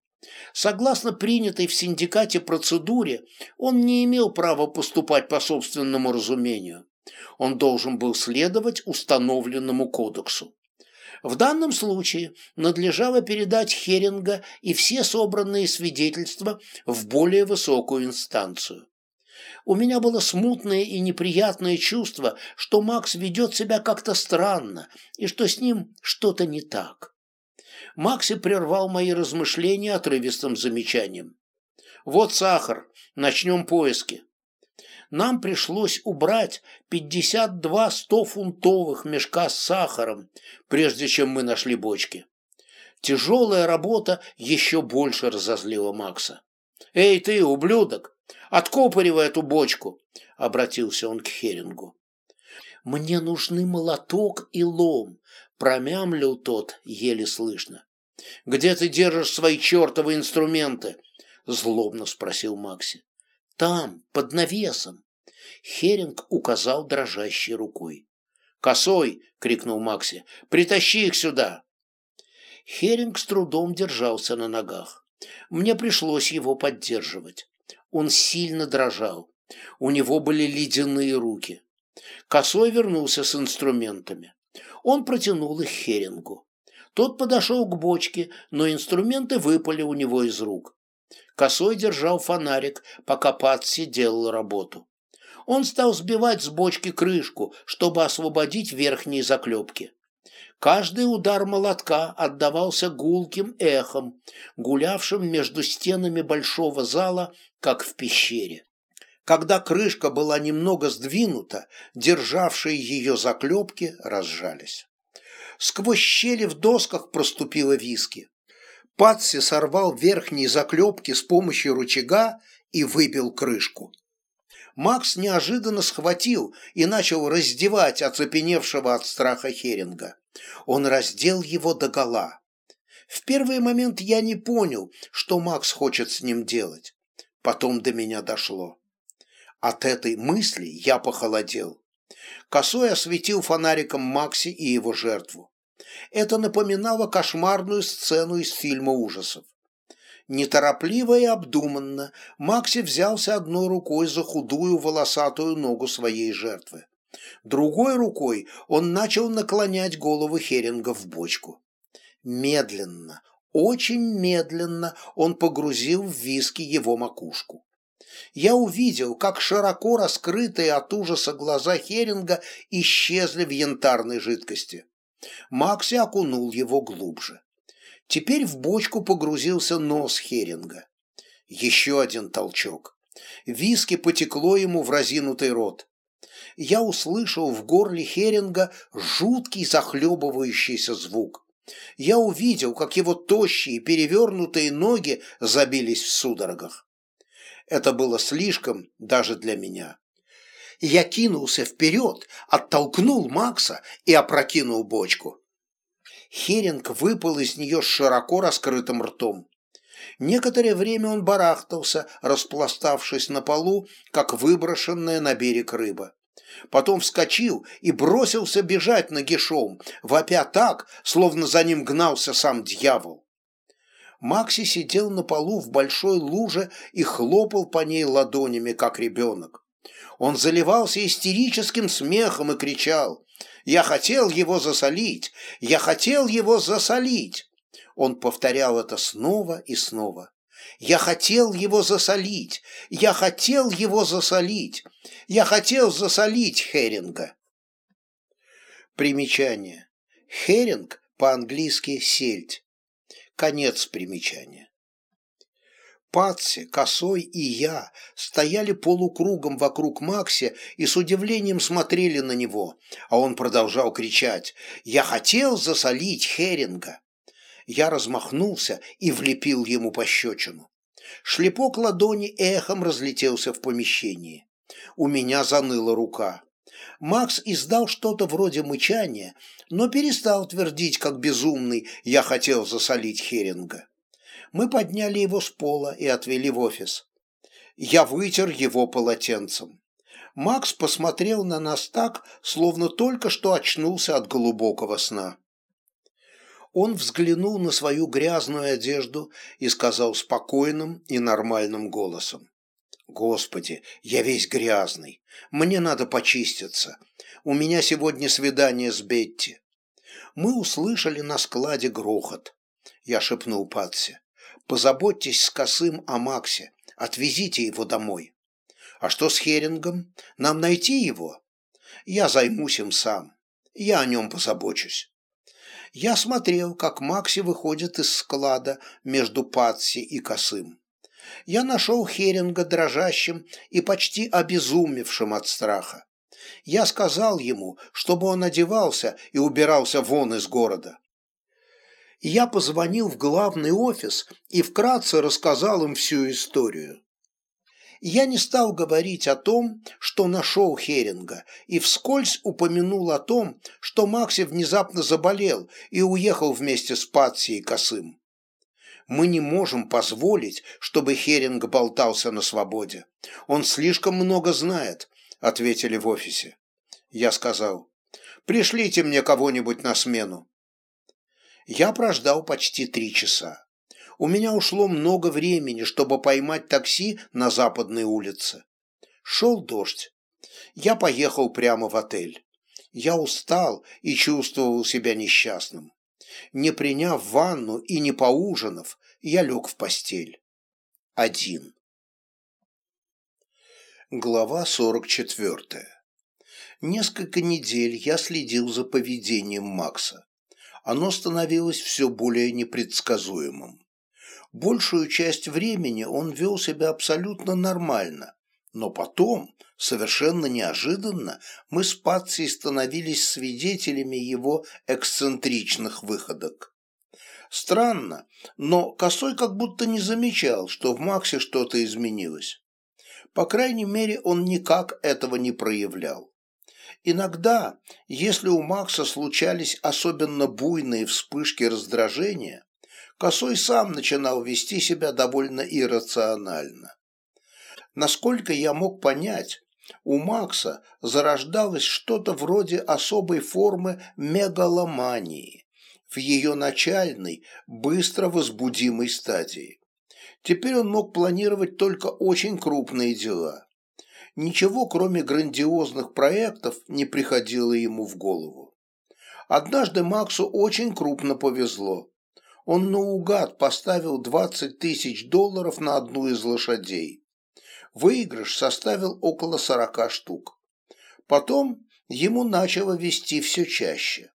Согласно принятой в синдикате процедуре, он не имел права поступать по собственному разумению. Он должен был следовать установленному кодексу. В данном случае надлежало передать Херинга и все собранные свидетельства в более высокую инстанцию. У меня было смутное и неприятное чувство, что Макс ведет себя как-то странно и что с ним что-то не так. Макси прервал мои размышления отрывистым замечанием. «Вот сахар, начнем поиски». Нам пришлось убрать 52 100-фунтовых мешка с сахаром, прежде чем мы нашли бочки. Тяжелая работа еще больше разозлила Макса. «Эй ты, ублюдок, откопыривай эту бочку!» — обратился он к Херингу. «Мне нужны молоток и лом», — промямлил тот еле слышно. «Где ты держишь свои чертовы инструменты?» — злобно спросил Макси. «Там, под навесом». Херинг указал дрожащей рукой. «Косой!» — крикнул Макси. «Притащи их сюда!» Херинг с трудом держался на ногах. Мне пришлось его поддерживать. Он сильно дрожал. У него были ледяные руки. Косой вернулся с инструментами. Он протянул их Херингу. Тот подошел к бочке, но инструменты выпали у него из рук. Косой держал фонарик, пока Патси делал работу. Он стал сбивать с бочки крышку, чтобы освободить верхние заклепки. Каждый удар молотка отдавался гулким эхом, гулявшим между стенами большого зала, как в пещере. Когда крышка была немного сдвинута, державшие ее заклепки разжались. Сквозь щели в досках проступила виски. Патси сорвал верхние заклепки с помощью рычага и выбил крышку. Макс неожиданно схватил и начал раздевать оцепеневшего от страха Херинга. Он раздел его догола. В первый момент я не понял, что Макс хочет с ним делать. Потом до меня дошло. От этой мысли я похолодел. Косой осветил фонариком Макси и его жертву. Это напоминало кошмарную сцену из фильма ужасов. Неторопливо и обдуманно Макси взялся одной рукой за худую волосатую ногу своей жертвы. Другой рукой он начал наклонять голову Херинга в бочку. Медленно, очень медленно он погрузил в виски его макушку. Я увидел, как широко раскрытые от ужаса глаза Херинга исчезли в янтарной жидкости. Макси окунул его глубже. Теперь в бочку погрузился нос Херинга. Еще один толчок. Виски потекло ему в разинутый рот. Я услышал в горле Херинга жуткий захлебывающийся звук. Я увидел, как его тощие перевернутые ноги забились в судорогах. Это было слишком даже для меня. Я кинулся вперед, оттолкнул Макса и опрокинул бочку. Херинг выпал из нее с широко раскрытым ртом. Некоторое время он барахтался, распластавшись на полу, как выброшенная на берег рыба. Потом вскочил и бросился бежать нагишом, вопя так, словно за ним гнался сам дьявол. Макси сидел на полу в большой луже и хлопал по ней ладонями, как ребенок. Он заливался истерическим смехом и кричал я хотел его засолить! Я хотел его засолить!» Он повторял это снова и снова. «Я хотел его засолить! Я хотел его засолить! Я хотел засолить Херинга!» Примечание. Херинг по-английски сельдь. Конец примечания. Патси, Косой и я стояли полукругом вокруг Макси и с удивлением смотрели на него, а он продолжал кричать «Я хотел засолить Херинга!» Я размахнулся и влепил ему пощечину. Шлепок ладони эхом разлетелся в помещении. У меня заныла рука. Макс издал что-то вроде мычания, но перестал твердить, как безумный «Я хотел засолить Херинга» мы подняли его с пола и отвели в офис. Я вытер его полотенцем. Макс посмотрел на нас так, словно только что очнулся от глубокого сна. Он взглянул на свою грязную одежду и сказал спокойным и нормальным голосом. «Господи, я весь грязный. Мне надо почиститься. У меня сегодня свидание с Бетти». Мы услышали на складе грохот. Я шепнул Патси. «Позаботьтесь с Косым о Максе. Отвезите его домой». «А что с Херингом? Нам найти его?» «Я займусь им сам. Я о нем позабочусь». Я смотрел, как Макси выходит из склада между Патси и Косым. Я нашел Херинга дрожащим и почти обезумевшим от страха. Я сказал ему, чтобы он одевался и убирался вон из города. Я позвонил в главный офис и вкратце рассказал им всю историю я не стал говорить о том, что нашел Херинга, и вскользь упомянул о том, что Макси внезапно заболел и уехал вместе с Патси и Косым. Мы не можем позволить, чтобы Херинг болтался на свободе. Он слишком много знает, ответили в офисе. Я сказал, пришлите мне кого-нибудь на смену. Я прождал почти три часа. У меня ушло много времени, чтобы поймать такси на западной улице. Шел дождь. Я поехал прямо в отель. Я устал и чувствовал себя несчастным. Не приняв ванну и не поужинав, я лег в постель. Один. Глава 44. Несколько недель я следил за поведением Макса. Оно становилось все более непредсказуемым. Большую часть времени он вел себя абсолютно нормально, но потом, совершенно неожиданно, мы с Патцией становились свидетелями его эксцентричных выходок. Странно, но Косой как будто не замечал, что в Максе что-то изменилось. По крайней мере, он никак этого не проявлял. Иногда, если у Макса случались особенно буйные вспышки раздражения, Косой сам начинал вести себя довольно иррационально. Насколько я мог понять, у Макса зарождалось что-то вроде особой формы мегаломании в ее начальной, быстро возбудимой стадии. Теперь он мог планировать только очень крупные дела. Ничего, кроме грандиозных проектов, не приходило ему в голову. Однажды Максу очень крупно повезло он наугад поставил 20 тысяч долларов на одну из лошадей. Выигрыш составил около 40 штук. Потом ему начало вести все чаще.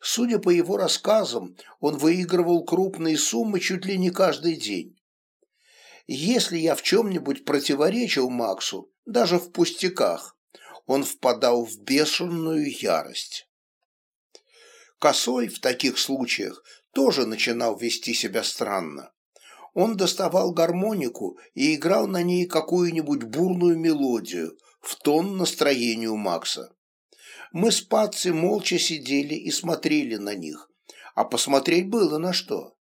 Судя по его рассказам, он выигрывал крупные суммы чуть ли не каждый день. Если я в чем-нибудь противоречил Максу, даже в пустяках, он впадал в бешеную ярость. Косой в таких случаях тоже начинал вести себя странно. Он доставал гармонику и играл на ней какую-нибудь бурную мелодию в тон настроению Макса. Мы с Патци молча сидели и смотрели на них, а посмотреть было на что.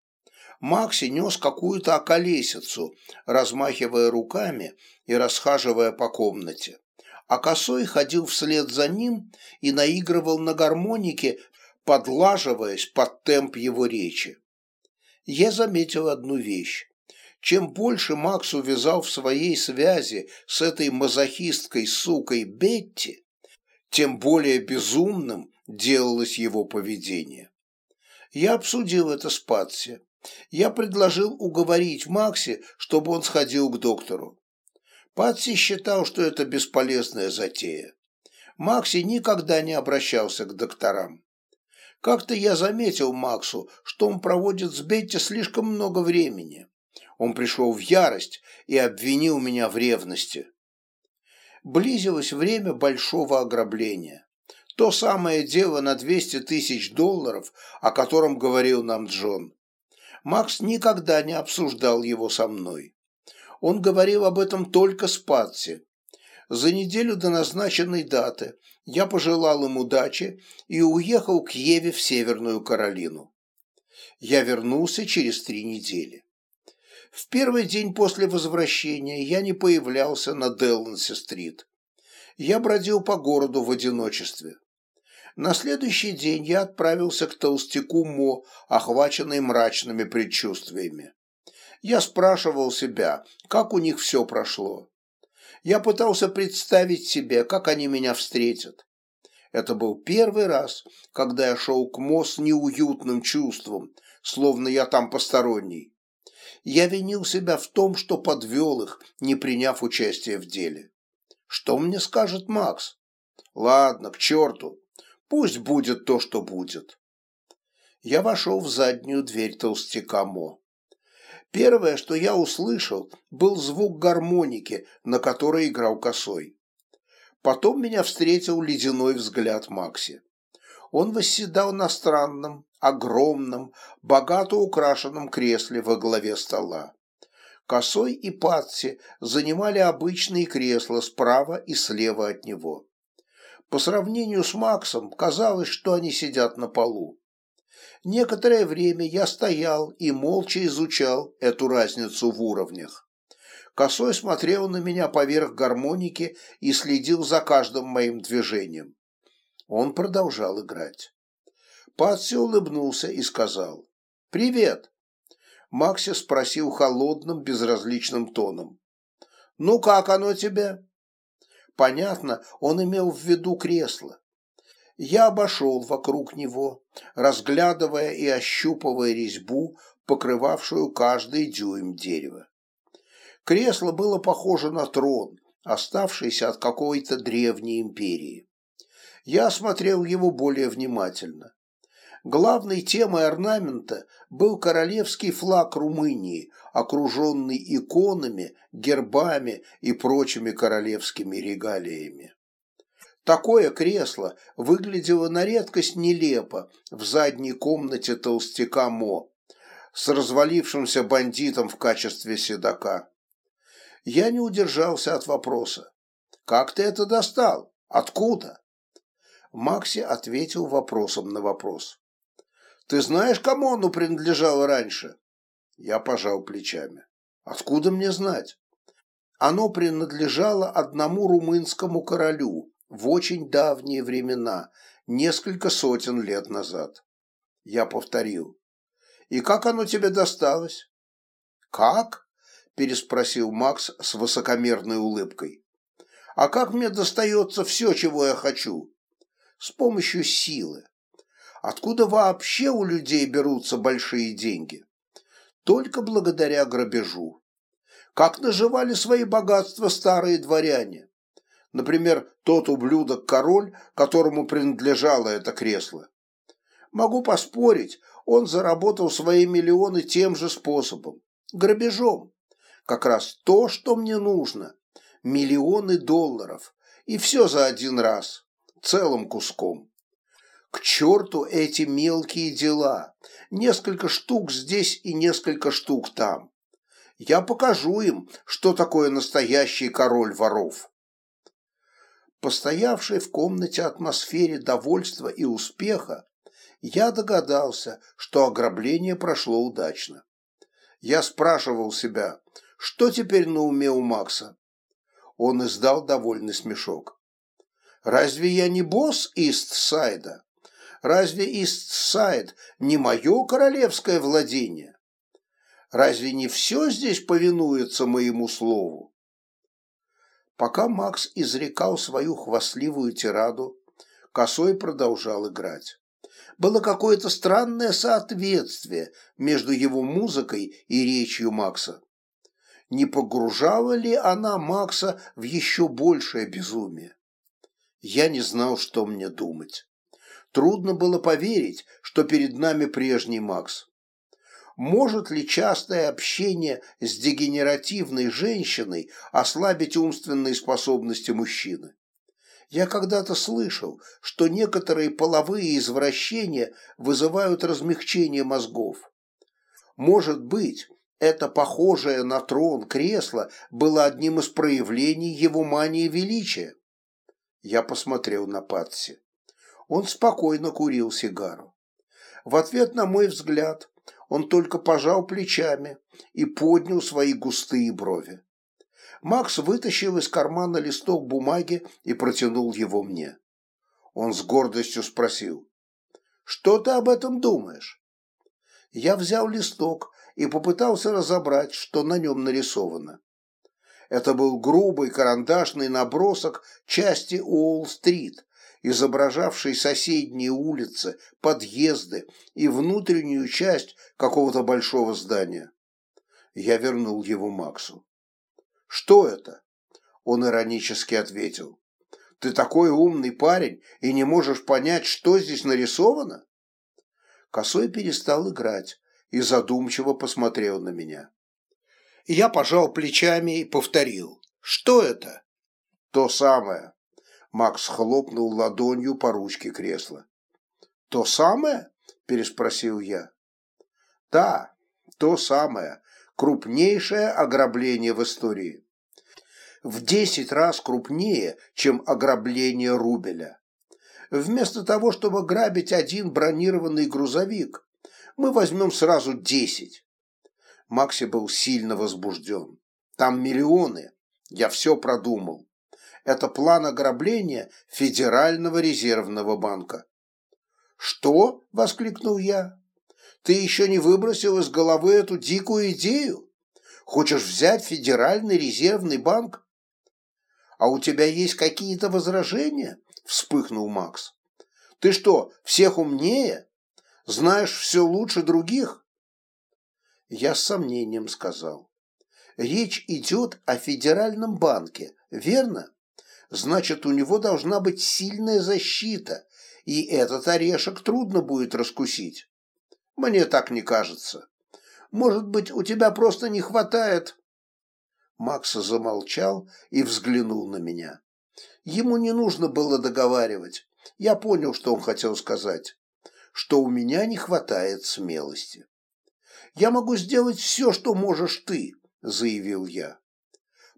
Макси нес какую-то околесицу, размахивая руками и расхаживая по комнате. А Косой ходил вслед за ним и наигрывал на гармонике подлаживаясь под темп его речи. Я заметил одну вещь. Чем больше Макс увязал в своей связи с этой мазохисткой сукой Бетти, тем более безумным делалось его поведение. Я обсудил это с Патси. Я предложил уговорить Макси, чтобы он сходил к доктору. Патси считал, что это бесполезная затея. Макси никогда не обращался к докторам. Как-то я заметил Максу, что он проводит с Бетти слишком много времени. Он пришел в ярость и обвинил меня в ревности. Близилось время большого ограбления. То самое дело на 200 тысяч долларов, о котором говорил нам Джон. Макс никогда не обсуждал его со мной. Он говорил об этом только с Патси. За неделю до назначенной даты я пожелал им удачи и уехал к Еве в Северную Каролину. Я вернулся через три недели. В первый день после возвращения я не появлялся на Деланси-стрит. Я бродил по городу в одиночестве. На следующий день я отправился к толстяку Мо, охваченный мрачными предчувствиями. Я спрашивал себя, как у них все прошло. Я пытался представить себе, как они меня встретят. Это был первый раз, когда я шел к Мо с неуютным чувством, словно я там посторонний. Я винил себя в том, что подвел их, не приняв участие в деле. Что мне скажет Макс? Ладно, к черту. Пусть будет то, что будет. Я вошел в заднюю дверь толстяка Мо. Первое, что я услышал, был звук гармоники, на которой играл косой. Потом меня встретил ледяной взгляд Макси. Он восседал на странном, огромном, богато украшенном кресле во главе стола. Косой и Патси занимали обычные кресла справа и слева от него. По сравнению с Максом казалось, что они сидят на полу. Некоторое время я стоял и молча изучал эту разницу в уровнях. Косой смотрел на меня поверх гармоники и следил за каждым моим движением. Он продолжал играть. Патси улыбнулся и сказал «Привет». Макси спросил холодным, безразличным тоном. «Ну как оно тебе?» Понятно, он имел в виду кресло. Я обошел вокруг него, разглядывая и ощупывая резьбу, покрывавшую каждый дюйм дерева. Кресло было похоже на трон, оставшийся от какой-то древней империи. Я осмотрел его более внимательно. Главной темой орнамента был королевский флаг Румынии, окруженный иконами, гербами и прочими королевскими регалиями. Такое кресло выглядело на редкость нелепо в задней комнате толстяка Мо с развалившимся бандитом в качестве седока. Я не удержался от вопроса. «Как ты это достал? Откуда?» Макси ответил вопросом на вопрос. «Ты знаешь, кому оно принадлежало раньше?» Я пожал плечами. «Откуда мне знать?» Оно принадлежало одному румынскому королю в очень давние времена, несколько сотен лет назад. Я повторил. «И как оно тебе досталось?» «Как?» – переспросил Макс с высокомерной улыбкой. «А как мне достается все, чего я хочу?» с помощью силы. Откуда вообще у людей берутся большие деньги? Только благодаря грабежу. Как наживали свои богатства старые дворяне? Например, тот ублюдок-король, которому принадлежало это кресло. Могу поспорить, он заработал свои миллионы тем же способом – грабежом. Как раз то, что мне нужно. Миллионы долларов. И все за один раз целым куском. К черту эти мелкие дела. Несколько штук здесь и несколько штук там. Я покажу им, что такое настоящий король воров. Постоявшей в комнате атмосфере довольства и успеха, я догадался, что ограбление прошло удачно. Я спрашивал себя, что теперь на уме у Макса? Он издал довольный смешок. Разве я не босс Ист-Сайда? Разве Ист-Сайд не мое королевское владение? Разве не все здесь повинуется моему слову? Пока Макс изрекал свою хвастливую тираду, Косой продолжал играть. Было какое-то странное соответствие между его музыкой и речью Макса. Не погружала ли она Макса в еще большее безумие? Я не знал, что мне думать. Трудно было поверить, что перед нами прежний Макс. Может ли частое общение с дегенеративной женщиной ослабить умственные способности мужчины? Я когда-то слышал, что некоторые половые извращения вызывают размягчение мозгов. Может быть, это похожее на трон кресло было одним из проявлений его мании величия? Я посмотрел на Патси. Он спокойно курил сигару. В ответ на мой взгляд он только пожал плечами и поднял свои густые брови. Макс вытащил из кармана листок бумаги и протянул его мне. Он с гордостью спросил, «Что ты об этом думаешь?» Я взял листок и попытался разобрать, что на нем нарисовано. Это был грубый карандашный набросок части Уолл-стрит, изображавший соседние улицы, подъезды и внутреннюю часть какого-то большого здания. Я вернул его Максу. «Что это?» Он иронически ответил. «Ты такой умный парень и не можешь понять, что здесь нарисовано?» Косой перестал играть и задумчиво посмотрел на меня. Я пожал плечами и повторил. «Что это?» «То самое». Макс хлопнул ладонью по ручке кресла. «То самое?» – переспросил я. «Да, то самое. Крупнейшее ограбление в истории. В десять раз крупнее, чем ограбление Рубеля. Вместо того, чтобы грабить один бронированный грузовик, мы возьмем сразу десять. Макси был сильно возбужден. Там миллионы. Я все продумал. Это план ограбления Федерального резервного банка. «Что?» – воскликнул я. «Ты еще не выбросил из головы эту дикую идею? Хочешь взять Федеральный резервный банк?» «А у тебя есть какие-то возражения?» – вспыхнул Макс. «Ты что, всех умнее? Знаешь все лучше других?» Я с сомнением сказал. Речь идет о федеральном банке, верно? Значит, у него должна быть сильная защита, и этот орешек трудно будет раскусить. Мне так не кажется. Может быть, у тебя просто не хватает... Макс замолчал и взглянул на меня. Ему не нужно было договаривать. Я понял, что он хотел сказать. Что у меня не хватает смелости я могу сделать все, что можешь ты», – заявил я.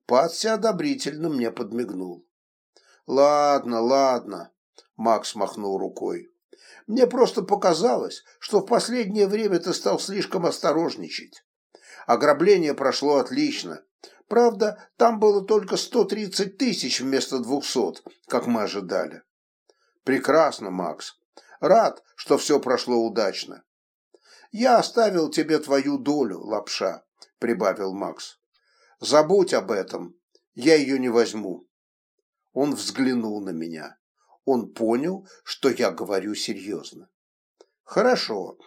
Патси одобрительно мне подмигнул. «Ладно, ладно», – Макс махнул рукой. «Мне просто показалось, что в последнее время ты стал слишком осторожничать. Ограбление прошло отлично. Правда, там было только 130 тысяч вместо 200, как мы ожидали». «Прекрасно, Макс. Рад, что все прошло удачно. «Я оставил тебе твою долю, лапша», — прибавил Макс. «Забудь об этом. Я ее не возьму». Он взглянул на меня. Он понял, что я говорю серьезно. «Хорошо.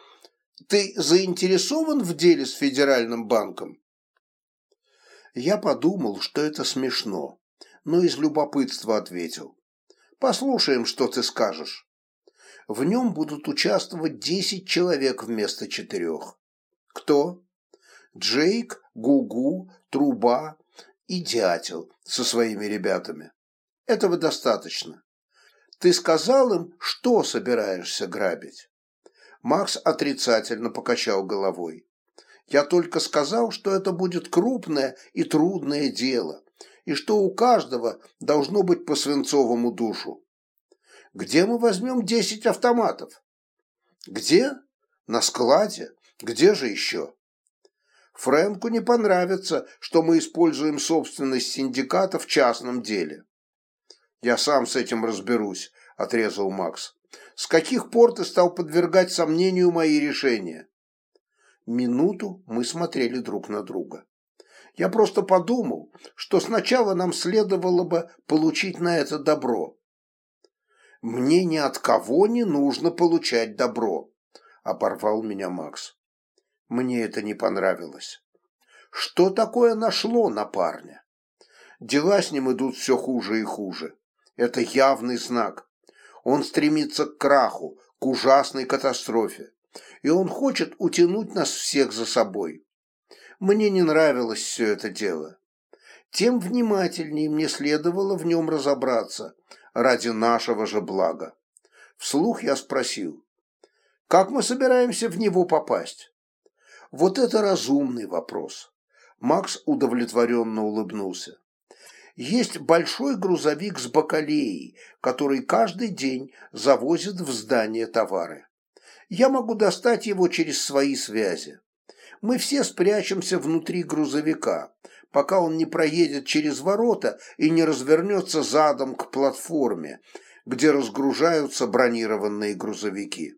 Ты заинтересован в деле с Федеральным банком?» Я подумал, что это смешно, но из любопытства ответил. «Послушаем, что ты скажешь». В нем будут участвовать 10 человек вместо четырех. Кто? Джейк, Гугу, Труба и Дятел со своими ребятами. Этого достаточно. Ты сказал им, что собираешься грабить? Макс отрицательно покачал головой. Я только сказал, что это будет крупное и трудное дело, и что у каждого должно быть по свинцовому душу. Где мы возьмем десять автоматов? Где? На складе? Где же еще? Фрэнку не понравится, что мы используем собственность синдиката в частном деле. Я сам с этим разберусь, отрезал Макс. С каких пор ты стал подвергать сомнению мои решения? Минуту мы смотрели друг на друга. Я просто подумал, что сначала нам следовало бы получить на это добро, мне ни от кого не нужно получать добро, оборвал меня Макс. Мне это не понравилось. Что такое нашло на парня? Дела с ним идут все хуже и хуже. Это явный знак. Он стремится к краху, к ужасной катастрофе. И он хочет утянуть нас всех за собой. Мне не нравилось все это дело. Тем внимательнее мне следовало в нем разобраться, ради нашего же блага. Вслух я спросил, как мы собираемся в него попасть? Вот это разумный вопрос. Макс удовлетворенно улыбнулся. Есть большой грузовик с бакалеей, который каждый день завозит в здание товары. Я могу достать его через свои связи. Мы все спрячемся внутри грузовика, пока он не проедет через ворота и не развернется задом к платформе, где разгружаются бронированные грузовики.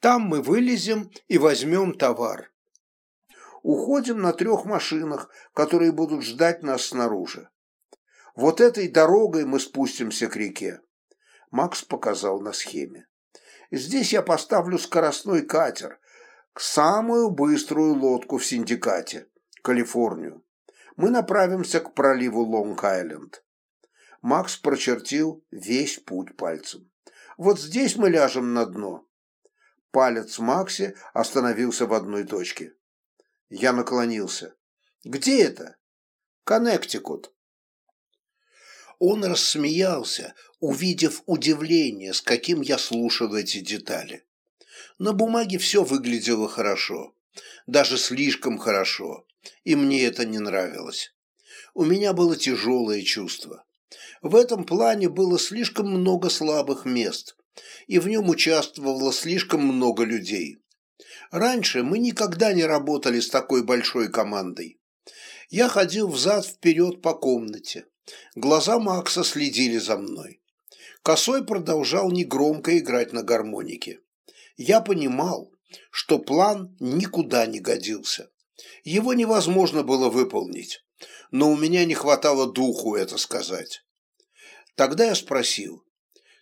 Там мы вылезем и возьмем товар. Уходим на трех машинах, которые будут ждать нас снаружи. Вот этой дорогой мы спустимся к реке. Макс показал на схеме. Здесь я поставлю скоростной катер, самую быструю лодку в синдикате, Калифорнию. Мы направимся к проливу Лонг-Айленд. Макс прочертил весь путь пальцем. Вот здесь мы ляжем на дно. Палец Макси остановился в одной точке. Я наклонился. Где это? Коннектикут. Он рассмеялся, увидев удивление, с каким я слушал эти детали. На бумаге все выглядело хорошо, даже слишком хорошо, и мне это не нравилось. У меня было тяжелое чувство. В этом плане было слишком много слабых мест, и в нем участвовало слишком много людей. Раньше мы никогда не работали с такой большой командой. Я ходил взад-вперед по комнате. Глаза Макса следили за мной. Косой продолжал негромко играть на гармонике. Я понимал, что план никуда не годился. Его невозможно было выполнить, но у меня не хватало духу это сказать. Тогда я спросил,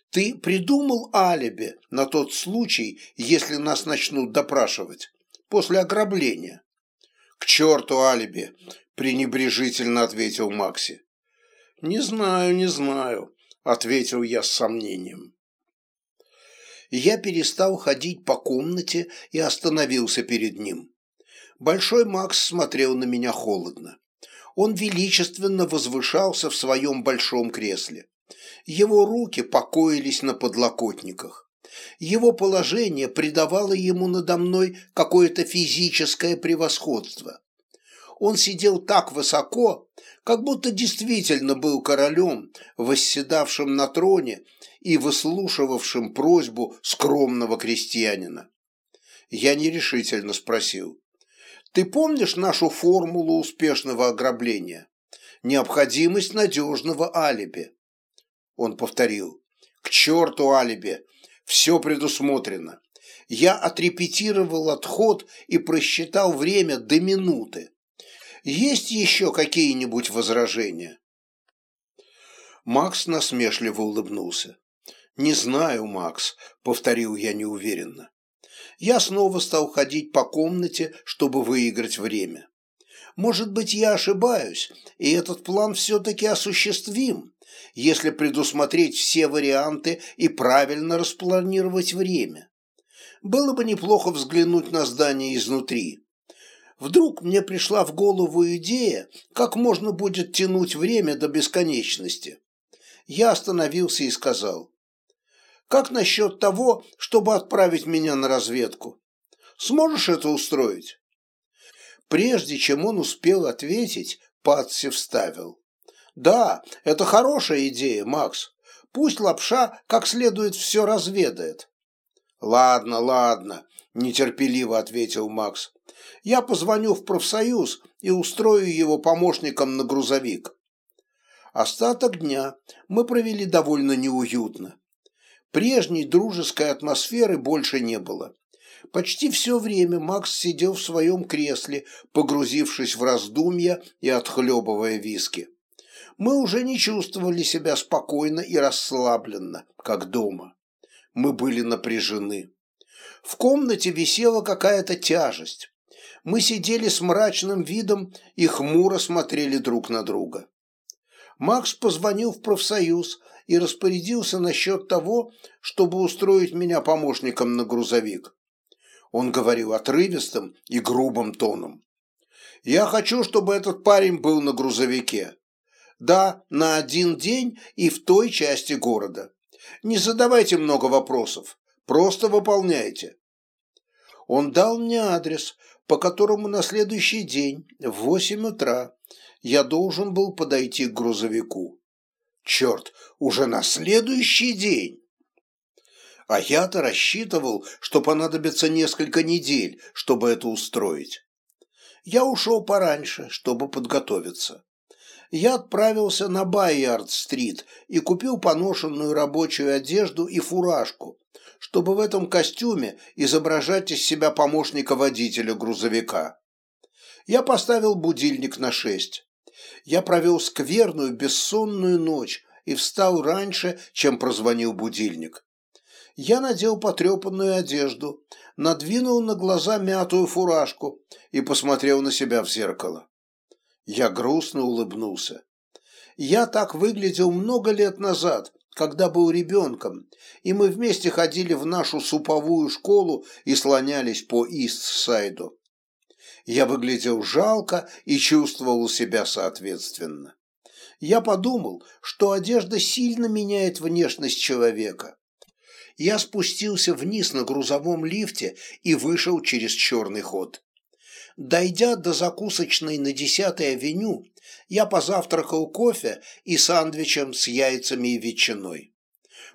«Ты придумал алиби на тот случай, если нас начнут допрашивать, после ограбления?» «К черту алиби!» – пренебрежительно ответил Макси. «Не знаю, не знаю», – ответил я с сомнением я перестал ходить по комнате и остановился перед ним. Большой Макс смотрел на меня холодно. Он величественно возвышался в своем большом кресле. Его руки покоились на подлокотниках. Его положение придавало ему надо мной какое-то физическое превосходство. Он сидел так высоко, как будто действительно был королем, восседавшим на троне и выслушивавшим просьбу скромного крестьянина. Я нерешительно спросил, «Ты помнишь нашу формулу успешного ограбления? Необходимость надежного алиби?» Он повторил, «К черту алиби! Все предусмотрено. Я отрепетировал отход и просчитал время до минуты. Есть еще какие-нибудь возражения?» Макс насмешливо улыбнулся. «Не знаю, Макс», — повторил я неуверенно. Я снова стал ходить по комнате, чтобы выиграть время. Может быть, я ошибаюсь, и этот план все-таки осуществим, если предусмотреть все варианты и правильно распланировать время. Было бы неплохо взглянуть на здание изнутри. Вдруг мне пришла в голову идея, как можно будет тянуть время до бесконечности. Я остановился и сказал, как насчет того, чтобы отправить меня на разведку? Сможешь это устроить?» Прежде чем он успел ответить, Патси вставил. «Да, это хорошая идея, Макс. Пусть лапша как следует все разведает». «Ладно, ладно», – нетерпеливо ответил Макс. «Я позвоню в профсоюз и устрою его помощником на грузовик». Остаток дня мы провели довольно неуютно. Прежней дружеской атмосферы больше не было. Почти все время Макс сидел в своем кресле, погрузившись в раздумья и отхлебывая виски. Мы уже не чувствовали себя спокойно и расслабленно, как дома. Мы были напряжены. В комнате висела какая-то тяжесть. Мы сидели с мрачным видом и хмуро смотрели друг на друга. Макс позвонил в профсоюз и распорядился насчет того, чтобы устроить меня помощником на грузовик. Он говорил отрывистым и грубым тоном. «Я хочу, чтобы этот парень был на грузовике. Да, на один день и в той части города. Не задавайте много вопросов, просто выполняйте». Он дал мне адрес, по которому на следующий день в восемь утра я должен был подойти к грузовику. Черт, уже на следующий день! А я-то рассчитывал, что понадобится несколько недель, чтобы это устроить. Я ушел пораньше, чтобы подготовиться. Я отправился на Байярд-стрит и купил поношенную рабочую одежду и фуражку, чтобы в этом костюме изображать из себя помощника водителя грузовика. Я поставил будильник на шесть. Я провел скверную бессонную ночь и встал раньше, чем прозвонил будильник. Я надел потрепанную одежду, надвинул на глаза мятую фуражку и посмотрел на себя в зеркало. Я грустно улыбнулся. Я так выглядел много лет назад, когда был ребенком, и мы вместе ходили в нашу суповую школу и слонялись по Ист-Сайду. Я выглядел жалко и чувствовал себя соответственно. Я подумал, что одежда сильно меняет внешность человека. Я спустился вниз на грузовом лифте и вышел через черный ход. Дойдя до закусочной на 10-й авеню, я позавтракал кофе и сандвичем с яйцами и ветчиной.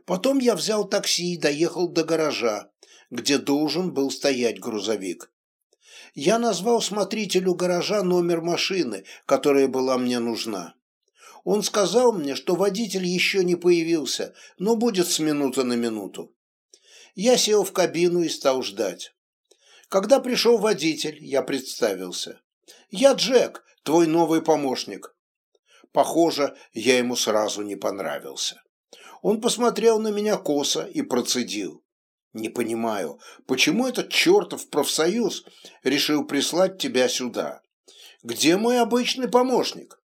Потом я взял такси и доехал до гаража, где должен был стоять грузовик. Я назвал смотрителю гаража номер машины, которая была мне нужна. Он сказал мне, что водитель еще не появился, но будет с минуты на минуту. Я сел в кабину и стал ждать. Когда пришел водитель, я представился. «Я Джек, твой новый помощник». Похоже, я ему сразу не понравился. Он посмотрел на меня косо и процедил. «Не понимаю, почему этот чертов профсоюз решил прислать тебя сюда? Где мой обычный помощник?»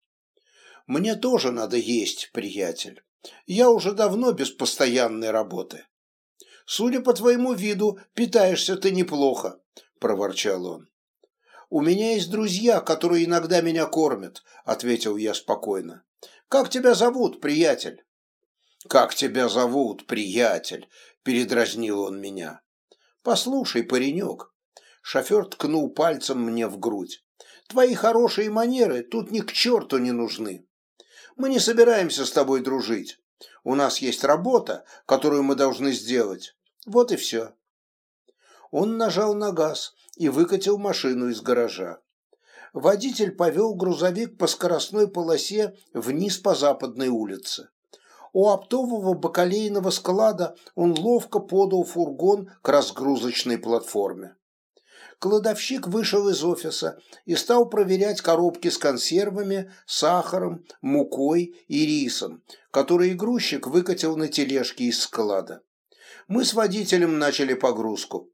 «Мне тоже надо есть, приятель. Я уже давно без постоянной работы». «Судя по твоему виду, питаешься ты неплохо», – проворчал он. «У меня есть друзья, которые иногда меня кормят», — ответил я спокойно. «Как тебя зовут, приятель?» «Как тебя зовут, приятель?» — передразнил он меня. «Послушай, паренек». Шофер ткнул пальцем мне в грудь. «Твои хорошие манеры тут ни к черту не нужны. Мы не собираемся с тобой дружить. У нас есть работа, которую мы должны сделать. Вот и все». Он нажал на газ, и выкатил машину из гаража. Водитель повел грузовик по скоростной полосе вниз по западной улице. У оптового бакалейного склада он ловко подал фургон к разгрузочной платформе. Кладовщик вышел из офиса и стал проверять коробки с консервами, сахаром, мукой и рисом, которые грузчик выкатил на тележке из склада. Мы с водителем начали погрузку.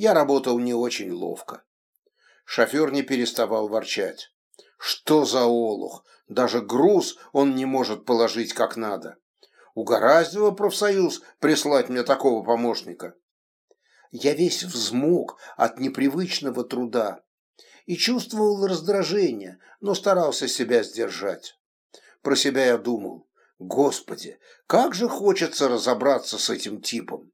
Я работал не очень ловко. Шофер не переставал ворчать. Что за олух? Даже груз он не может положить как надо. Угораздило профсоюз прислать мне такого помощника. Я весь взмок от непривычного труда и чувствовал раздражение, но старался себя сдержать. Про себя я думал, господи, как же хочется разобраться с этим типом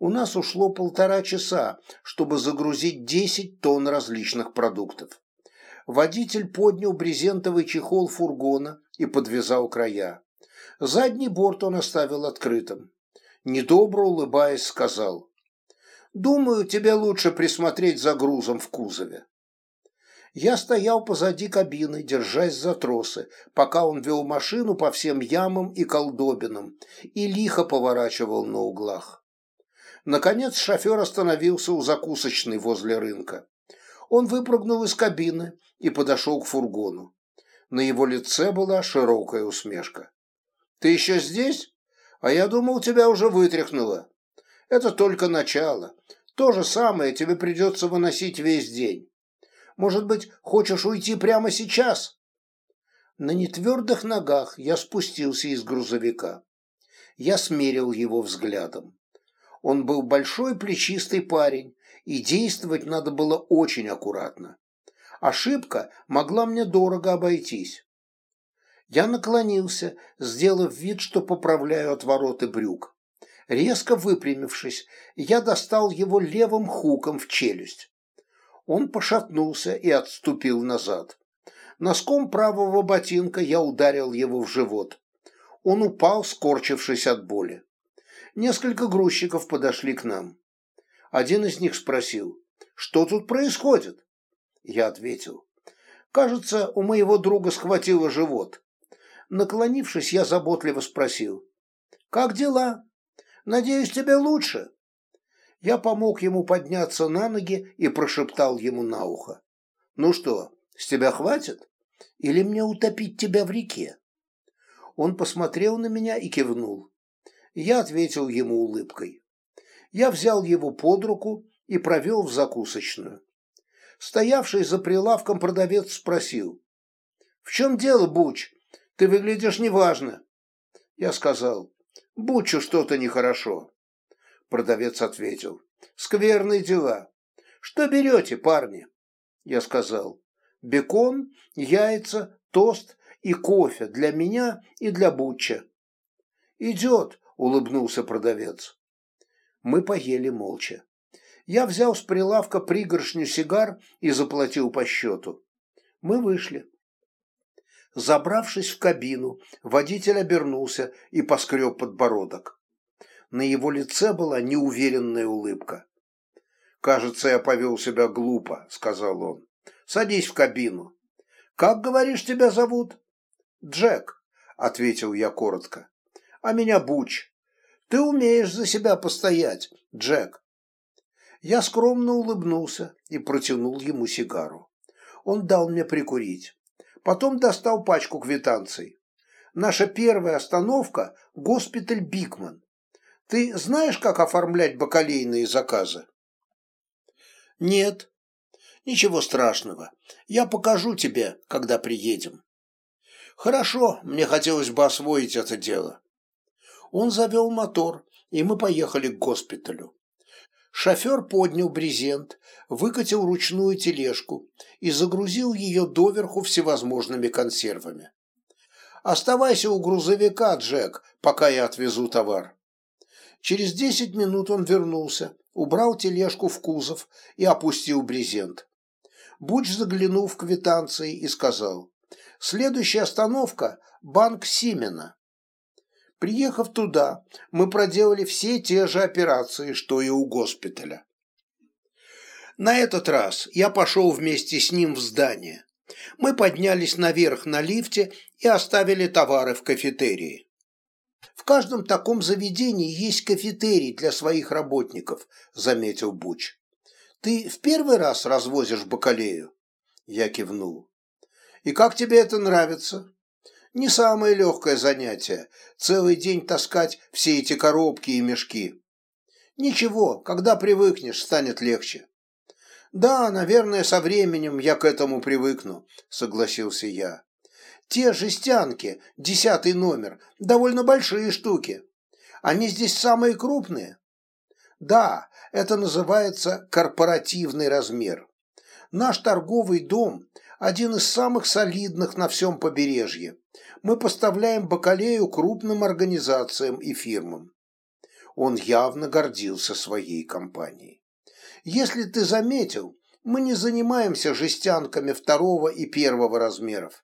у нас ушло полтора часа, чтобы загрузить 10 тонн различных продуктов. Водитель поднял брезентовый чехол фургона и подвязал края. Задний борт он оставил открытым. Недобро улыбаясь, сказал, «Думаю, тебе лучше присмотреть за грузом в кузове». Я стоял позади кабины, держась за тросы, пока он вел машину по всем ямам и колдобинам и лихо поворачивал на углах. Наконец шофер остановился у закусочной возле рынка. Он выпрыгнул из кабины и подошел к фургону. На его лице была широкая усмешка. «Ты еще здесь? А я думал, тебя уже вытряхнуло. Это только начало. То же самое тебе придется выносить весь день. Может быть, хочешь уйти прямо сейчас?» На нетвердых ногах я спустился из грузовика. Я смерил его взглядом. Он был большой плечистый парень, и действовать надо было очень аккуратно. Ошибка могла мне дорого обойтись. Я наклонился, сделав вид, что поправляю отвороты брюк. Резко выпрямившись, я достал его левым хуком в челюсть. Он пошатнулся и отступил назад. Носком правого ботинка я ударил его в живот. Он упал, скорчившись от боли. Несколько грузчиков подошли к нам. Один из них спросил, что тут происходит? Я ответил, кажется, у моего друга схватило живот. Наклонившись, я заботливо спросил, как дела? Надеюсь, тебе лучше? Я помог ему подняться на ноги и прошептал ему на ухо. «Ну что, с тебя хватит? Или мне утопить тебя в реке?» Он посмотрел на меня и кивнул. Я ответил ему улыбкой. Я взял его под руку и провел в закусочную. Стоявший за прилавком продавец спросил. «В чем дело, Буч? Ты выглядишь неважно». Я сказал. «Бучу что-то нехорошо». Продавец ответил. «Скверные дела. Что берете, парни?» Я сказал. «Бекон, яйца, тост и кофе для меня и для Бутча». «Идет», — улыбнулся продавец. Мы поели молча. Я взял с прилавка пригоршню сигар и заплатил по счету. Мы вышли. Забравшись в кабину, водитель обернулся и поскреб подбородок. На его лице была неуверенная улыбка. «Кажется, я повел себя глупо», — сказал он. «Садись в кабину». «Как, говоришь, тебя зовут?» «Джек», — ответил я коротко. «А меня Буч. Ты умеешь за себя постоять, Джек». Я скромно улыбнулся и протянул ему сигару. Он дал мне прикурить. Потом достал пачку квитанций. Наша первая остановка – госпиталь Бикман. Ты знаешь, как оформлять бакалейные заказы? Нет. Ничего страшного. Я покажу тебе, когда приедем. Хорошо, мне хотелось бы освоить это дело. Он завел мотор, и мы поехали к госпиталю. Шофер поднял брезент, выкатил ручную тележку и загрузил ее доверху всевозможными консервами. «Оставайся у грузовика, Джек, пока я отвезу товар». Через десять минут он вернулся, убрал тележку в кузов и опустил брезент. Буч заглянул в квитанции и сказал, «Следующая остановка – банк Симена». Приехав туда, мы проделали все те же операции, что и у госпиталя. На этот раз я пошел вместе с ним в здание. Мы поднялись наверх на лифте и оставили товары в кафетерии. В каждом таком заведении есть кафетерий для своих работников, заметил Буч. Ты в первый раз развозишь бакалею? Я кивнул. И как тебе это нравится? Не самое легкое занятие, целый день таскать все эти коробки и мешки. Ничего, когда привыкнешь, станет легче. Да, наверное, со временем я к этому привыкну, согласился я. Те жестянки, десятый номер, довольно большие штуки. Они здесь самые крупные? Да, это называется корпоративный размер. Наш торговый дом – один из самых солидных на всем побережье. Мы поставляем бакалею крупным организациям и фирмам. Он явно гордился своей компанией. Если ты заметил, мы не занимаемся жестянками второго и первого размеров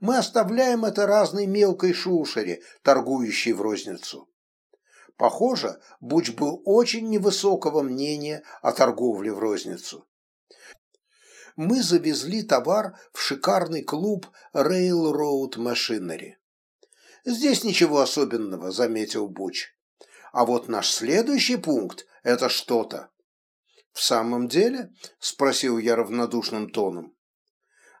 мы оставляем это разной мелкой шушере, торгующей в розницу. Похоже, Буч был очень невысокого мнения о торговле в розницу. Мы завезли товар в шикарный клуб Railroad Machinery. «Здесь ничего особенного», — заметил Буч. «А вот наш следующий пункт — это что-то». «В самом деле?» — спросил я равнодушным тоном.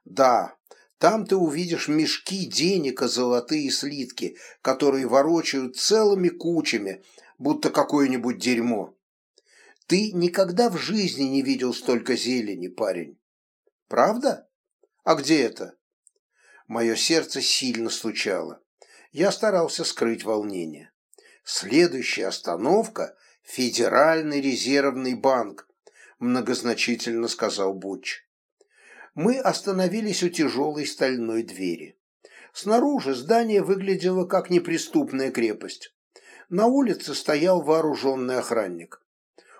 «Да, там ты увидишь мешки денег и золотые слитки, которые ворочают целыми кучами, будто какое-нибудь дерьмо. Ты никогда в жизни не видел столько зелени, парень. Правда? А где это? Мое сердце сильно стучало. Я старался скрыть волнение. Следующая остановка – Федеральный резервный банк, многозначительно сказал Бутч мы остановились у тяжелой стальной двери. Снаружи здание выглядело как неприступная крепость. На улице стоял вооруженный охранник.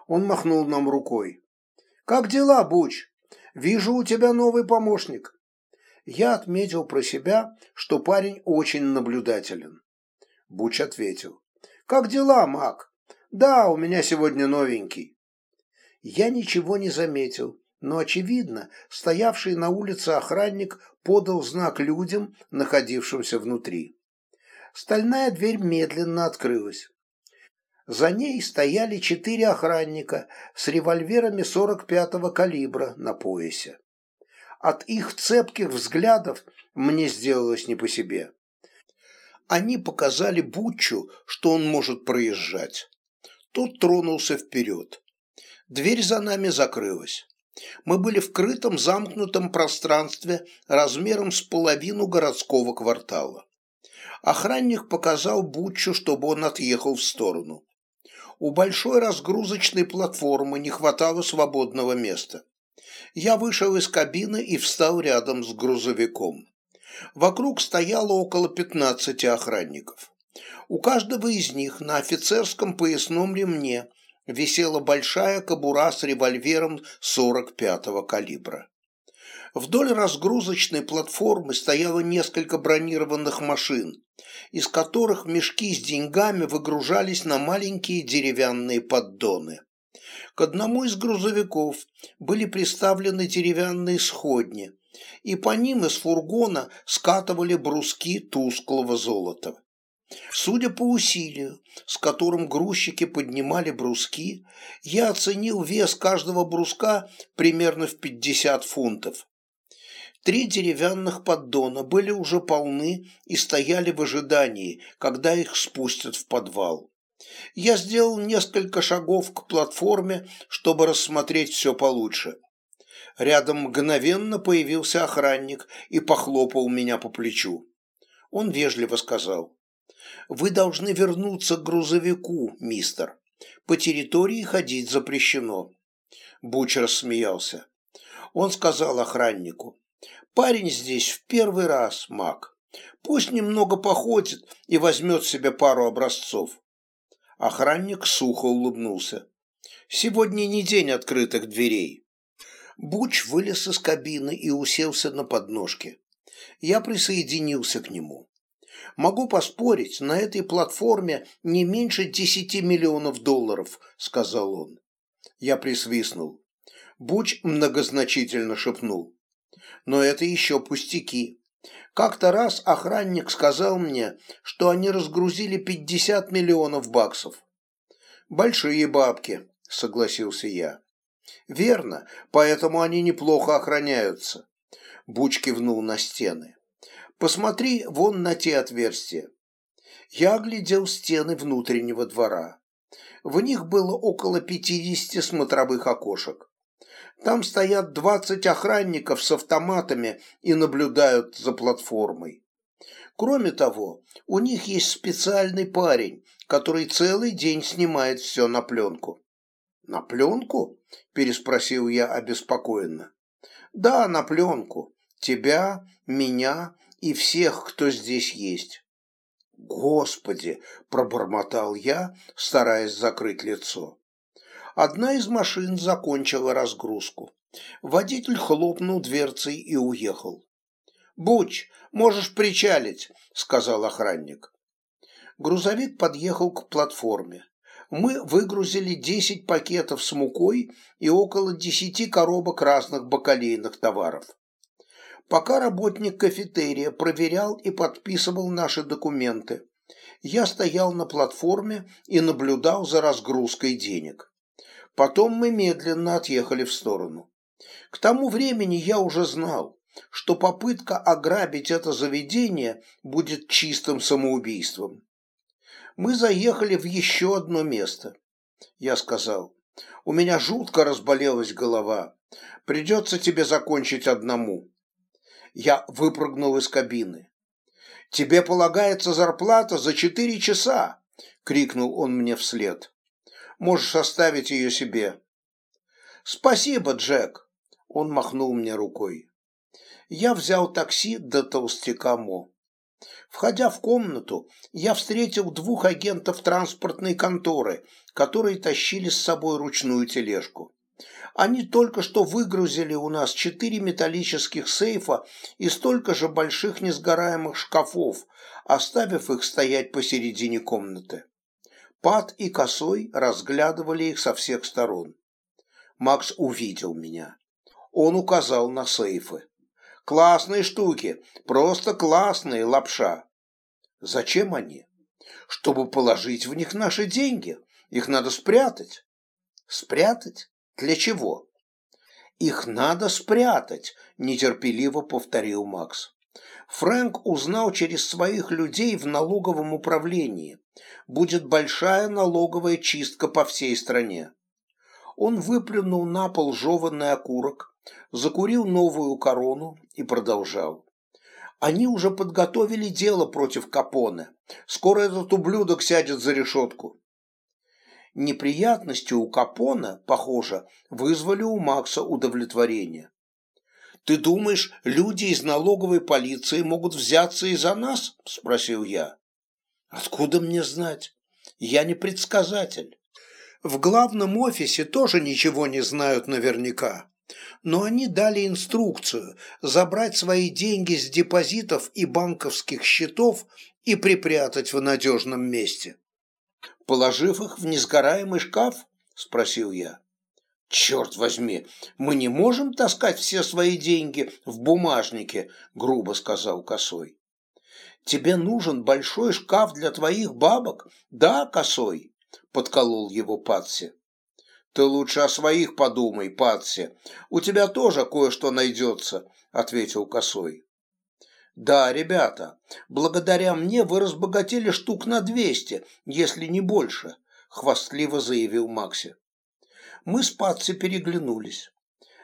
Он махнул нам рукой. «Как дела, Буч? Вижу, у тебя новый помощник». Я отметил про себя, что парень очень наблюдателен. Буч ответил. «Как дела, Мак? Да, у меня сегодня новенький. Я ничего не заметил, но, очевидно, стоявший на улице охранник подал знак людям, находившимся внутри. Стальная дверь медленно открылась. За ней стояли четыре охранника с револьверами 45-го калибра на поясе. От их цепких взглядов мне сделалось не по себе. Они показали Бутчу, что он может проезжать. Тот тронулся вперед. Дверь за нами закрылась. Мы были в крытом замкнутом пространстве размером с половину городского квартала. Охранник показал Бутчу, чтобы он отъехал в сторону. У большой разгрузочной платформы не хватало свободного места. Я вышел из кабины и встал рядом с грузовиком. Вокруг стояло около 15 охранников. У каждого из них на офицерском поясном ремне висела большая кобура с револьвером 45-го калибра. Вдоль разгрузочной платформы стояло несколько бронированных машин, из которых мешки с деньгами выгружались на маленькие деревянные поддоны. К одному из грузовиков были приставлены деревянные сходни, и по ним из фургона скатывали бруски тусклого золота. Судя по усилию, с которым грузчики поднимали бруски, я оценил вес каждого бруска примерно в 50 фунтов. Три деревянных поддона были уже полны и стояли в ожидании, когда их спустят в подвал. Я сделал несколько шагов к платформе, чтобы рассмотреть все получше. Рядом мгновенно появился охранник и похлопал меня по плечу. Он вежливо сказал, «Вы должны вернуться к грузовику, мистер. По территории ходить запрещено». Буч рассмеялся. Он сказал охраннику, Парень здесь в первый раз, маг. Пусть немного походит и возьмет себе пару образцов. Охранник сухо улыбнулся. Сегодня не день открытых дверей. Буч вылез из кабины и уселся на подножке. Я присоединился к нему. Могу поспорить, на этой платформе не меньше десяти миллионов долларов, сказал он. Я присвистнул. Буч многозначительно шепнул но это еще пустяки. Как-то раз охранник сказал мне, что они разгрузили 50 миллионов баксов. «Большие бабки», — согласился я. «Верно, поэтому они неплохо охраняются». Буч кивнул на стены. «Посмотри вон на те отверстия». Я оглядел стены внутреннего двора. В них было около 50 смотровых окошек. Там стоят двадцать охранников с автоматами и наблюдают за платформой. Кроме того, у них есть специальный парень, который целый день снимает все на пленку. «На пленку?» – переспросил я обеспокоенно. «Да, на пленку. Тебя, меня и всех, кто здесь есть». «Господи!» – пробормотал я, стараясь закрыть лицо. Одна из машин закончила разгрузку. Водитель хлопнул дверцей и уехал. «Буч, можешь причалить», — сказал охранник. Грузовик подъехал к платформе. Мы выгрузили десять пакетов с мукой и около десяти коробок разных бакалейных товаров. Пока работник кафетерия проверял и подписывал наши документы, я стоял на платформе и наблюдал за разгрузкой денег. Потом мы медленно отъехали в сторону. К тому времени я уже знал, что попытка ограбить это заведение будет чистым самоубийством. Мы заехали в еще одно место. Я сказал, у меня жутко разболелась голова. Придется тебе закончить одному. Я выпрыгнул из кабины. «Тебе полагается зарплата за четыре часа!» — крикнул он мне вслед. Можешь оставить ее себе». «Спасибо, Джек!» Он махнул мне рукой. Я взял такси до толстяка Мо. Входя в комнату, я встретил двух агентов транспортной конторы, которые тащили с собой ручную тележку. Они только что выгрузили у нас четыре металлических сейфа и столько же больших несгораемых шкафов, оставив их стоять посередине комнаты. Пат и Косой разглядывали их со всех сторон. Макс увидел меня. Он указал на сейфы. «Классные штуки, просто классные, лапша!» «Зачем они?» «Чтобы положить в них наши деньги. Их надо спрятать». «Спрятать? Для чего?» «Их надо спрятать», – нетерпеливо повторил Макс. Фрэнк узнал через своих людей в налоговом управлении. Будет большая налоговая чистка по всей стране. Он выплюнул на пол жеванный окурок, закурил новую корону и продолжал. Они уже подготовили дело против Капоне. Скоро этот ублюдок сядет за решетку. Неприятности у Капона, похоже, вызвали у Макса удовлетворение. «Ты думаешь, люди из налоговой полиции могут взяться из-за нас?» – спросил я. «Откуда мне знать? Я не предсказатель. В главном офисе тоже ничего не знают наверняка. Но они дали инструкцию забрать свои деньги с депозитов и банковских счетов и припрятать в надежном месте положив их в несгораемый шкаф?» – спросил я. «Черт возьми, мы не можем таскать все свои деньги в бумажнике», – грубо сказал Косой. «Тебе нужен большой шкаф для твоих бабок, да, Косой?» – подколол его Патси. «Ты лучше о своих подумай, Патси. У тебя тоже кое-что найдется», – ответил Косой. Да, ребята, благодаря мне вы разбогатели штук на двести, если не больше, хвастливо заявил Макси. Мы с Патси переглянулись.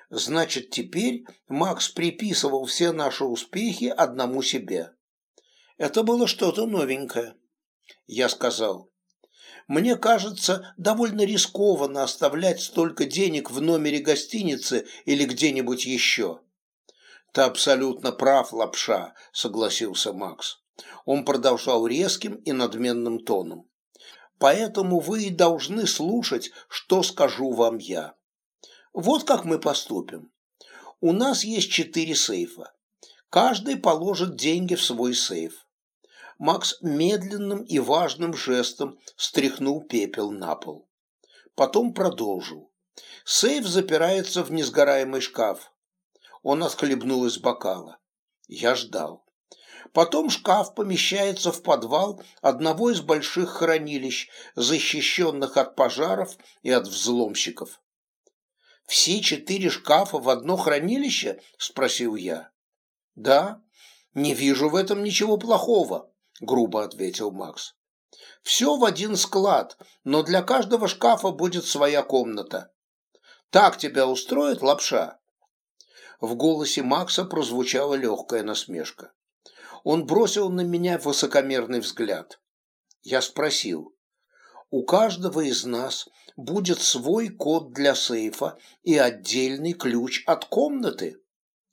Значит, теперь Макс приписывал все наши успехи одному себе. Это было что-то новенькое. Я сказал, мне кажется, довольно рискованно оставлять столько денег в номере гостиницы или где-нибудь еще. «Ты абсолютно прав, лапша», – согласился Макс. Он продолжал резким и надменным тоном. «Поэтому вы и должны слушать, что скажу вам я. Вот как мы поступим. У нас есть четыре сейфа. Каждый положит деньги в свой сейф. Макс медленным и важным жестом стряхнул пепел на пол. Потом продолжил. Сейф запирается в несгораемый шкаф. Он отхлебнул из бокала. Я ждал. Потом шкаф помещается в подвал одного из больших хранилищ, защищенных от пожаров и от взломщиков. «Все четыре шкафа в одно хранилище?» – спросил я. «Да, не вижу в этом ничего плохого», – грубо ответил Макс. «Все в один склад, но для каждого шкафа будет своя комната. Так тебя устроит лапша?» В голосе Макса прозвучала легкая насмешка. Он бросил на меня высокомерный взгляд. Я спросил. «У каждого из нас будет свой код для сейфа и отдельный ключ от комнаты?»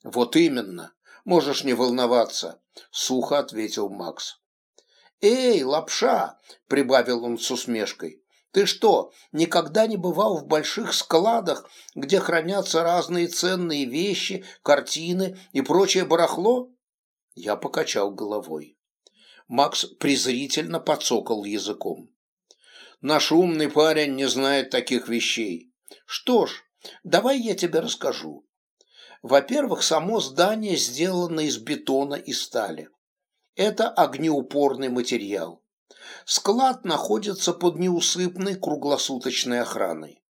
«Вот именно. Можешь не волноваться», — сухо ответил Макс. «Эй, лапша!» — прибавил он с усмешкой. Ты что, никогда не бывал в больших складах, где хранятся разные ценные вещи, картины и прочее барахло? Я покачал головой. Макс презрительно подсокал языком. Наш умный парень не знает таких вещей. Что ж, давай я тебе расскажу. Во-первых, само здание сделано из бетона и стали. Это огнеупорный материал. Склад находится под неусыпной круглосуточной охраной.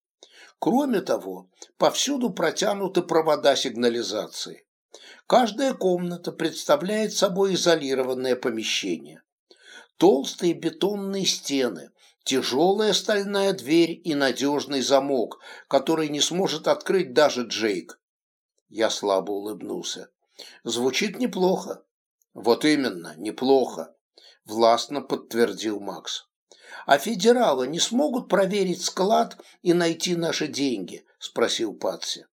Кроме того, повсюду протянуты провода сигнализации. Каждая комната представляет собой изолированное помещение. Толстые бетонные стены, тяжелая стальная дверь и надежный замок, который не сможет открыть даже Джейк. Я слабо улыбнулся. Звучит неплохо. Вот именно, неплохо властно подтвердил Макс. А федералы не смогут проверить склад и найти наши деньги? спросил Патси.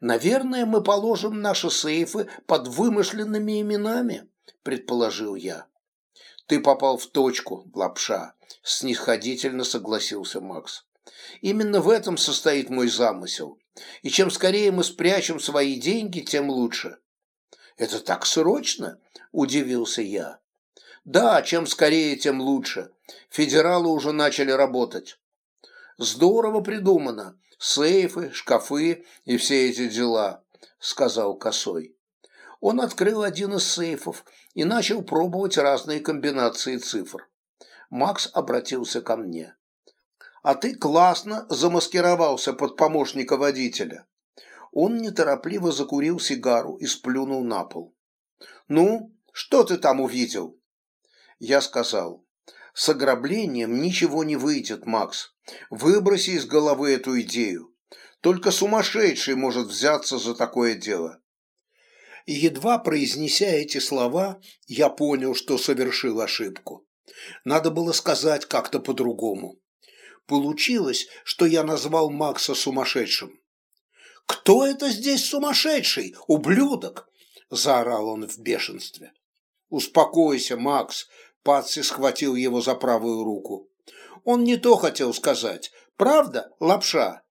Наверное, мы положим наши сейфы под вымышленными именами, предположил я. Ты попал в точку, лапша, снисходительно согласился Макс. Именно в этом состоит мой замысел. И чем скорее мы спрячем свои деньги, тем лучше. Это так срочно? Удивился я. Да, чем скорее, тем лучше, Федералы уже начали работать. Здорово придумано. Сейфы, шкафы и все эти дела, сказал Косой. Он открыл один из сейфов и начал пробовать разные комбинации цифр. Макс обратился ко мне. «А ты классно замаскировался под помощника водителя». Он неторопливо закурил сигару и сплюнул на пол. «Ну, что ты там увидел?» Я сказал, «С ограблением ничего не выйдет, Макс. Выброси из головы эту идею. Только сумасшедший может взяться за такое дело». Едва произнеся эти слова, я понял, что совершил ошибку. Надо было сказать как-то по-другому. Получилось, что я назвал Макса сумасшедшим. «Кто это здесь сумасшедший, ублюдок?» – заорал он в бешенстве. «Успокойся, Макс», – Патси схватил его за правую руку. «Он не то хотел сказать. Правда, лапша?»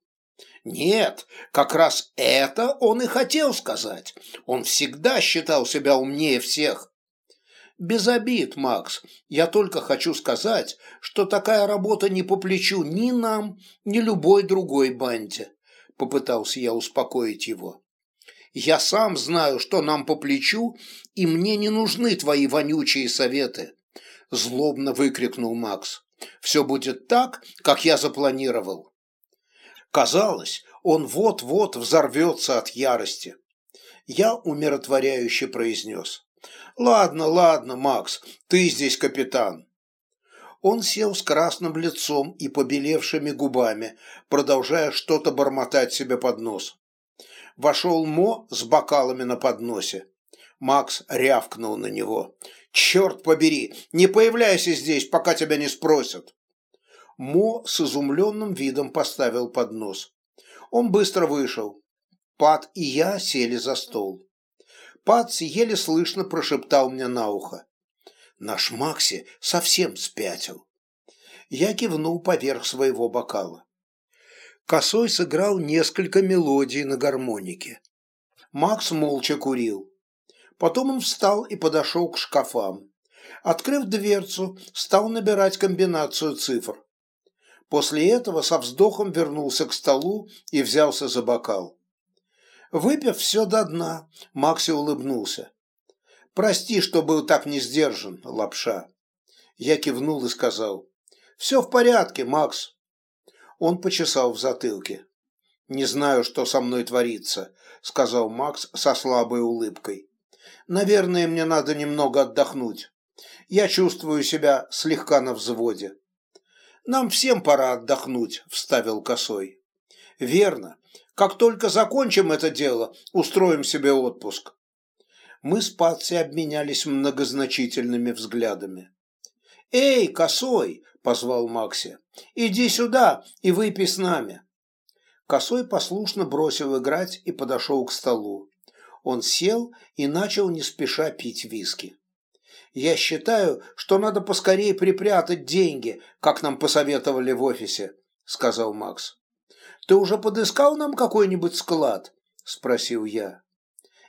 Нет, как раз это он и хотел сказать. Он всегда считал себя умнее всех. Без обид, Макс. Я только хочу сказать, что такая работа не по плечу ни нам, ни любой другой банде. Попытался я успокоить его. Я сам знаю, что нам по плечу, и мне не нужны твои вонючие советы. Злобно выкрикнул Макс. Все будет так, как я запланировал. Казалось, он вот-вот взорвется от ярости. Я умиротворяюще произнес. «Ладно, ладно, Макс, ты здесь капитан». Он сел с красным лицом и побелевшими губами, продолжая что-то бормотать себе под нос. Вошел Мо с бокалами на подносе. Макс рявкнул на него. «Черт побери, не появляйся здесь, пока тебя не спросят!» Мо с изумленным видом поставил поднос. Он быстро вышел. Пат и я сели за стол. Пац еле слышно прошептал мне на ухо. Наш Макси совсем спятил. Я кивнул поверх своего бокала. Косой сыграл несколько мелодий на гармонике. Макс молча курил. Потом он встал и подошел к шкафам. Открыв дверцу, стал набирать комбинацию цифр. После этого со вздохом вернулся к столу и взялся за бокал. Выпив все до дна, Макси улыбнулся. «Прости, что был так не сдержан, лапша». Я кивнул и сказал. «Все в порядке, Макс». Он почесал в затылке. «Не знаю, что со мной творится», — сказал Макс со слабой улыбкой. «Наверное, мне надо немного отдохнуть. Я чувствую себя слегка на взводе». «Нам всем пора отдохнуть», — вставил косой. «Верно. Как только закончим это дело, устроим себе отпуск. Мы с Патси обменялись многозначительными взглядами. «Эй, косой!» – позвал Макси. «Иди сюда и выпей с нами». Косой послушно бросил играть и подошел к столу. Он сел и начал не спеша пить виски. «Я считаю, что надо поскорее припрятать деньги, как нам посоветовали в офисе», – сказал Макс. Ты уже подыскал нам какой-нибудь склад?» – спросил я.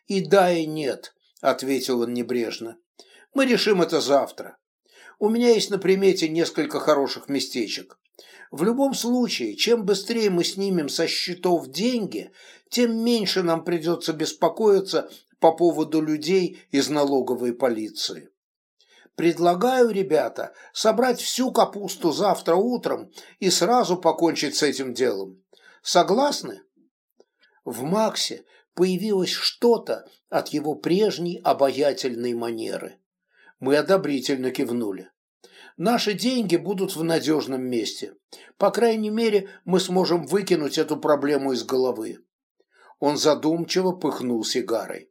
«И да, и нет», – ответил он небрежно. «Мы решим это завтра. У меня есть на примете несколько хороших местечек. В любом случае, чем быстрее мы снимем со счетов деньги, тем меньше нам придется беспокоиться по поводу людей из налоговой полиции. Предлагаю, ребята, собрать всю капусту завтра утром и сразу покончить с этим делом. Согласны? В Максе появилось что-то от его прежней обаятельной манеры. Мы одобрительно кивнули. Наши деньги будут в надежном месте. По крайней мере, мы сможем выкинуть эту проблему из головы. Он задумчиво пыхнул сигарой.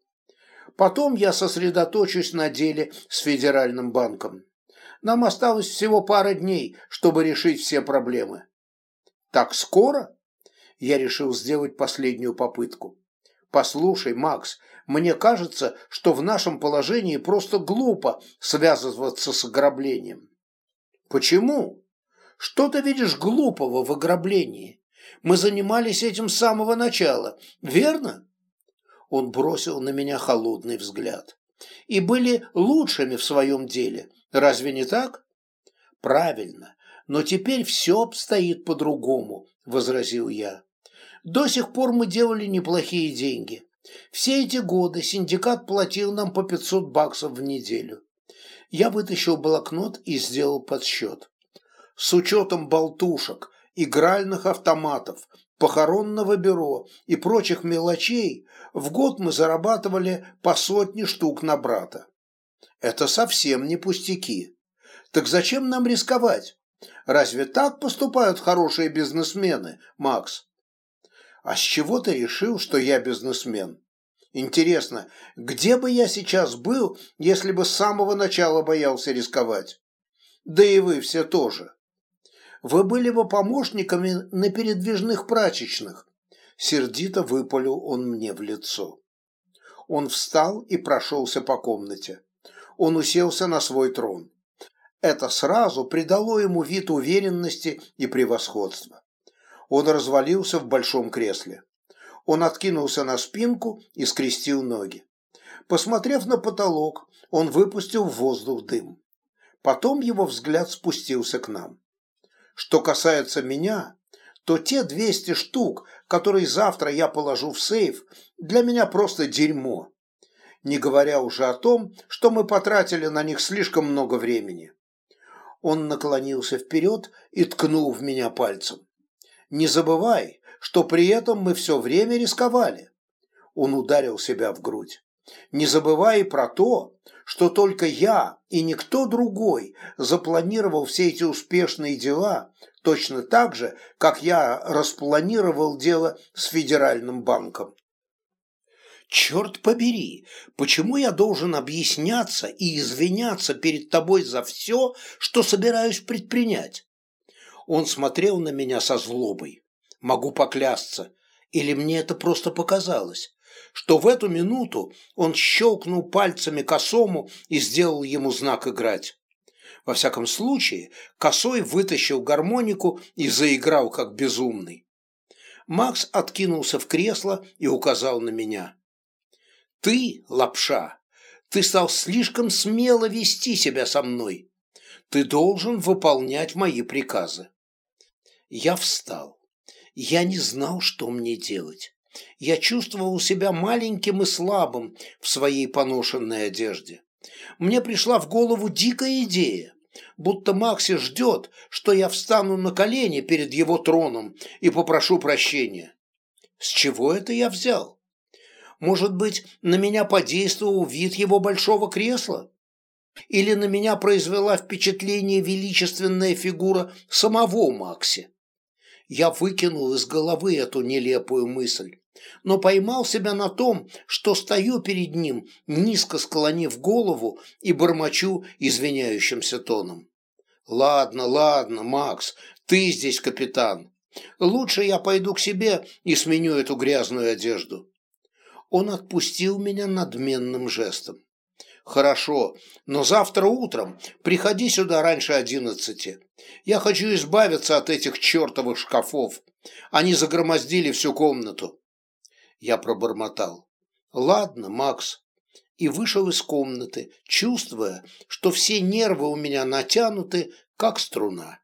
Потом я сосредоточусь на деле с Федеральным банком. Нам осталось всего пара дней, чтобы решить все проблемы. Так скоро? я решил сделать последнюю попытку. «Послушай, Макс, мне кажется, что в нашем положении просто глупо связываться с ограблением». «Почему? Что ты видишь глупого в ограблении? Мы занимались этим с самого начала, верно?» Он бросил на меня холодный взгляд. «И были лучшими в своем деле, разве не так?» Правильно, но теперь все обстоит по-другому, возразил я. До сих пор мы делали неплохие деньги. Все эти годы синдикат платил нам по 500 баксов в неделю. Я вытащил блокнот и сделал подсчет. С учетом болтушек, игральных автоматов, похоронного бюро и прочих мелочей в год мы зарабатывали по сотне штук на брата. Это совсем не пустяки. Так зачем нам рисковать? Разве так поступают хорошие бизнесмены, Макс? А с чего ты решил, что я бизнесмен? Интересно, где бы я сейчас был, если бы с самого начала боялся рисковать? Да и вы все тоже. Вы были бы помощниками на передвижных прачечных. Сердито выпалил он мне в лицо. Он встал и прошелся по комнате. Он уселся на свой трон. Это сразу придало ему вид уверенности и превосходства. Он развалился в большом кресле. Он откинулся на спинку и скрестил ноги. Посмотрев на потолок, он выпустил в воздух дым. Потом его взгляд спустился к нам. Что касается меня, то те 200 штук, которые завтра я положу в сейф, для меня просто дерьмо. Не говоря уже о том, что мы потратили на них слишком много времени. Он наклонился вперед и ткнул в меня пальцем. Не забывай, что при этом мы все время рисковали. Он ударил себя в грудь. Не забывай и про то, что только я и никто другой запланировал все эти успешные дела точно так же, как я распланировал дело с Федеральным банком. Черт побери, почему я должен объясняться и извиняться перед тобой за все, что собираюсь предпринять? Он смотрел на меня со злобой могу поклясться, или мне это просто показалось, что в эту минуту он щелкнул пальцами косому и сделал ему знак играть. Во всяком случае, косой вытащил гармонику и заиграл как безумный. Макс откинулся в кресло и указал на меня. «Ты, лапша, ты стал слишком смело вести себя со мной. Ты должен выполнять мои приказы». Я встал. Я не знал, что мне делать. Я чувствовал себя маленьким и слабым в своей поношенной одежде. Мне пришла в голову дикая идея, будто Макси ждет, что я встану на колени перед его троном и попрошу прощения. С чего это я взял? Может быть, на меня подействовал вид его большого кресла? Или на меня произвела впечатление величественная фигура самого Макси? Я выкинул из головы эту нелепую мысль, но поймал себя на том, что стою перед ним, низко склонив голову и бормочу извиняющимся тоном. «Ладно, ладно, Макс, ты здесь капитан. Лучше я пойду к себе и сменю эту грязную одежду». Он отпустил меня надменным жестом. «Хорошо, но завтра утром приходи сюда раньше одиннадцати. Я хочу избавиться от этих чертовых шкафов. Они загромоздили всю комнату». Я пробормотал. «Ладно, Макс». И вышел из комнаты, чувствуя, что все нервы у меня натянуты, как струна.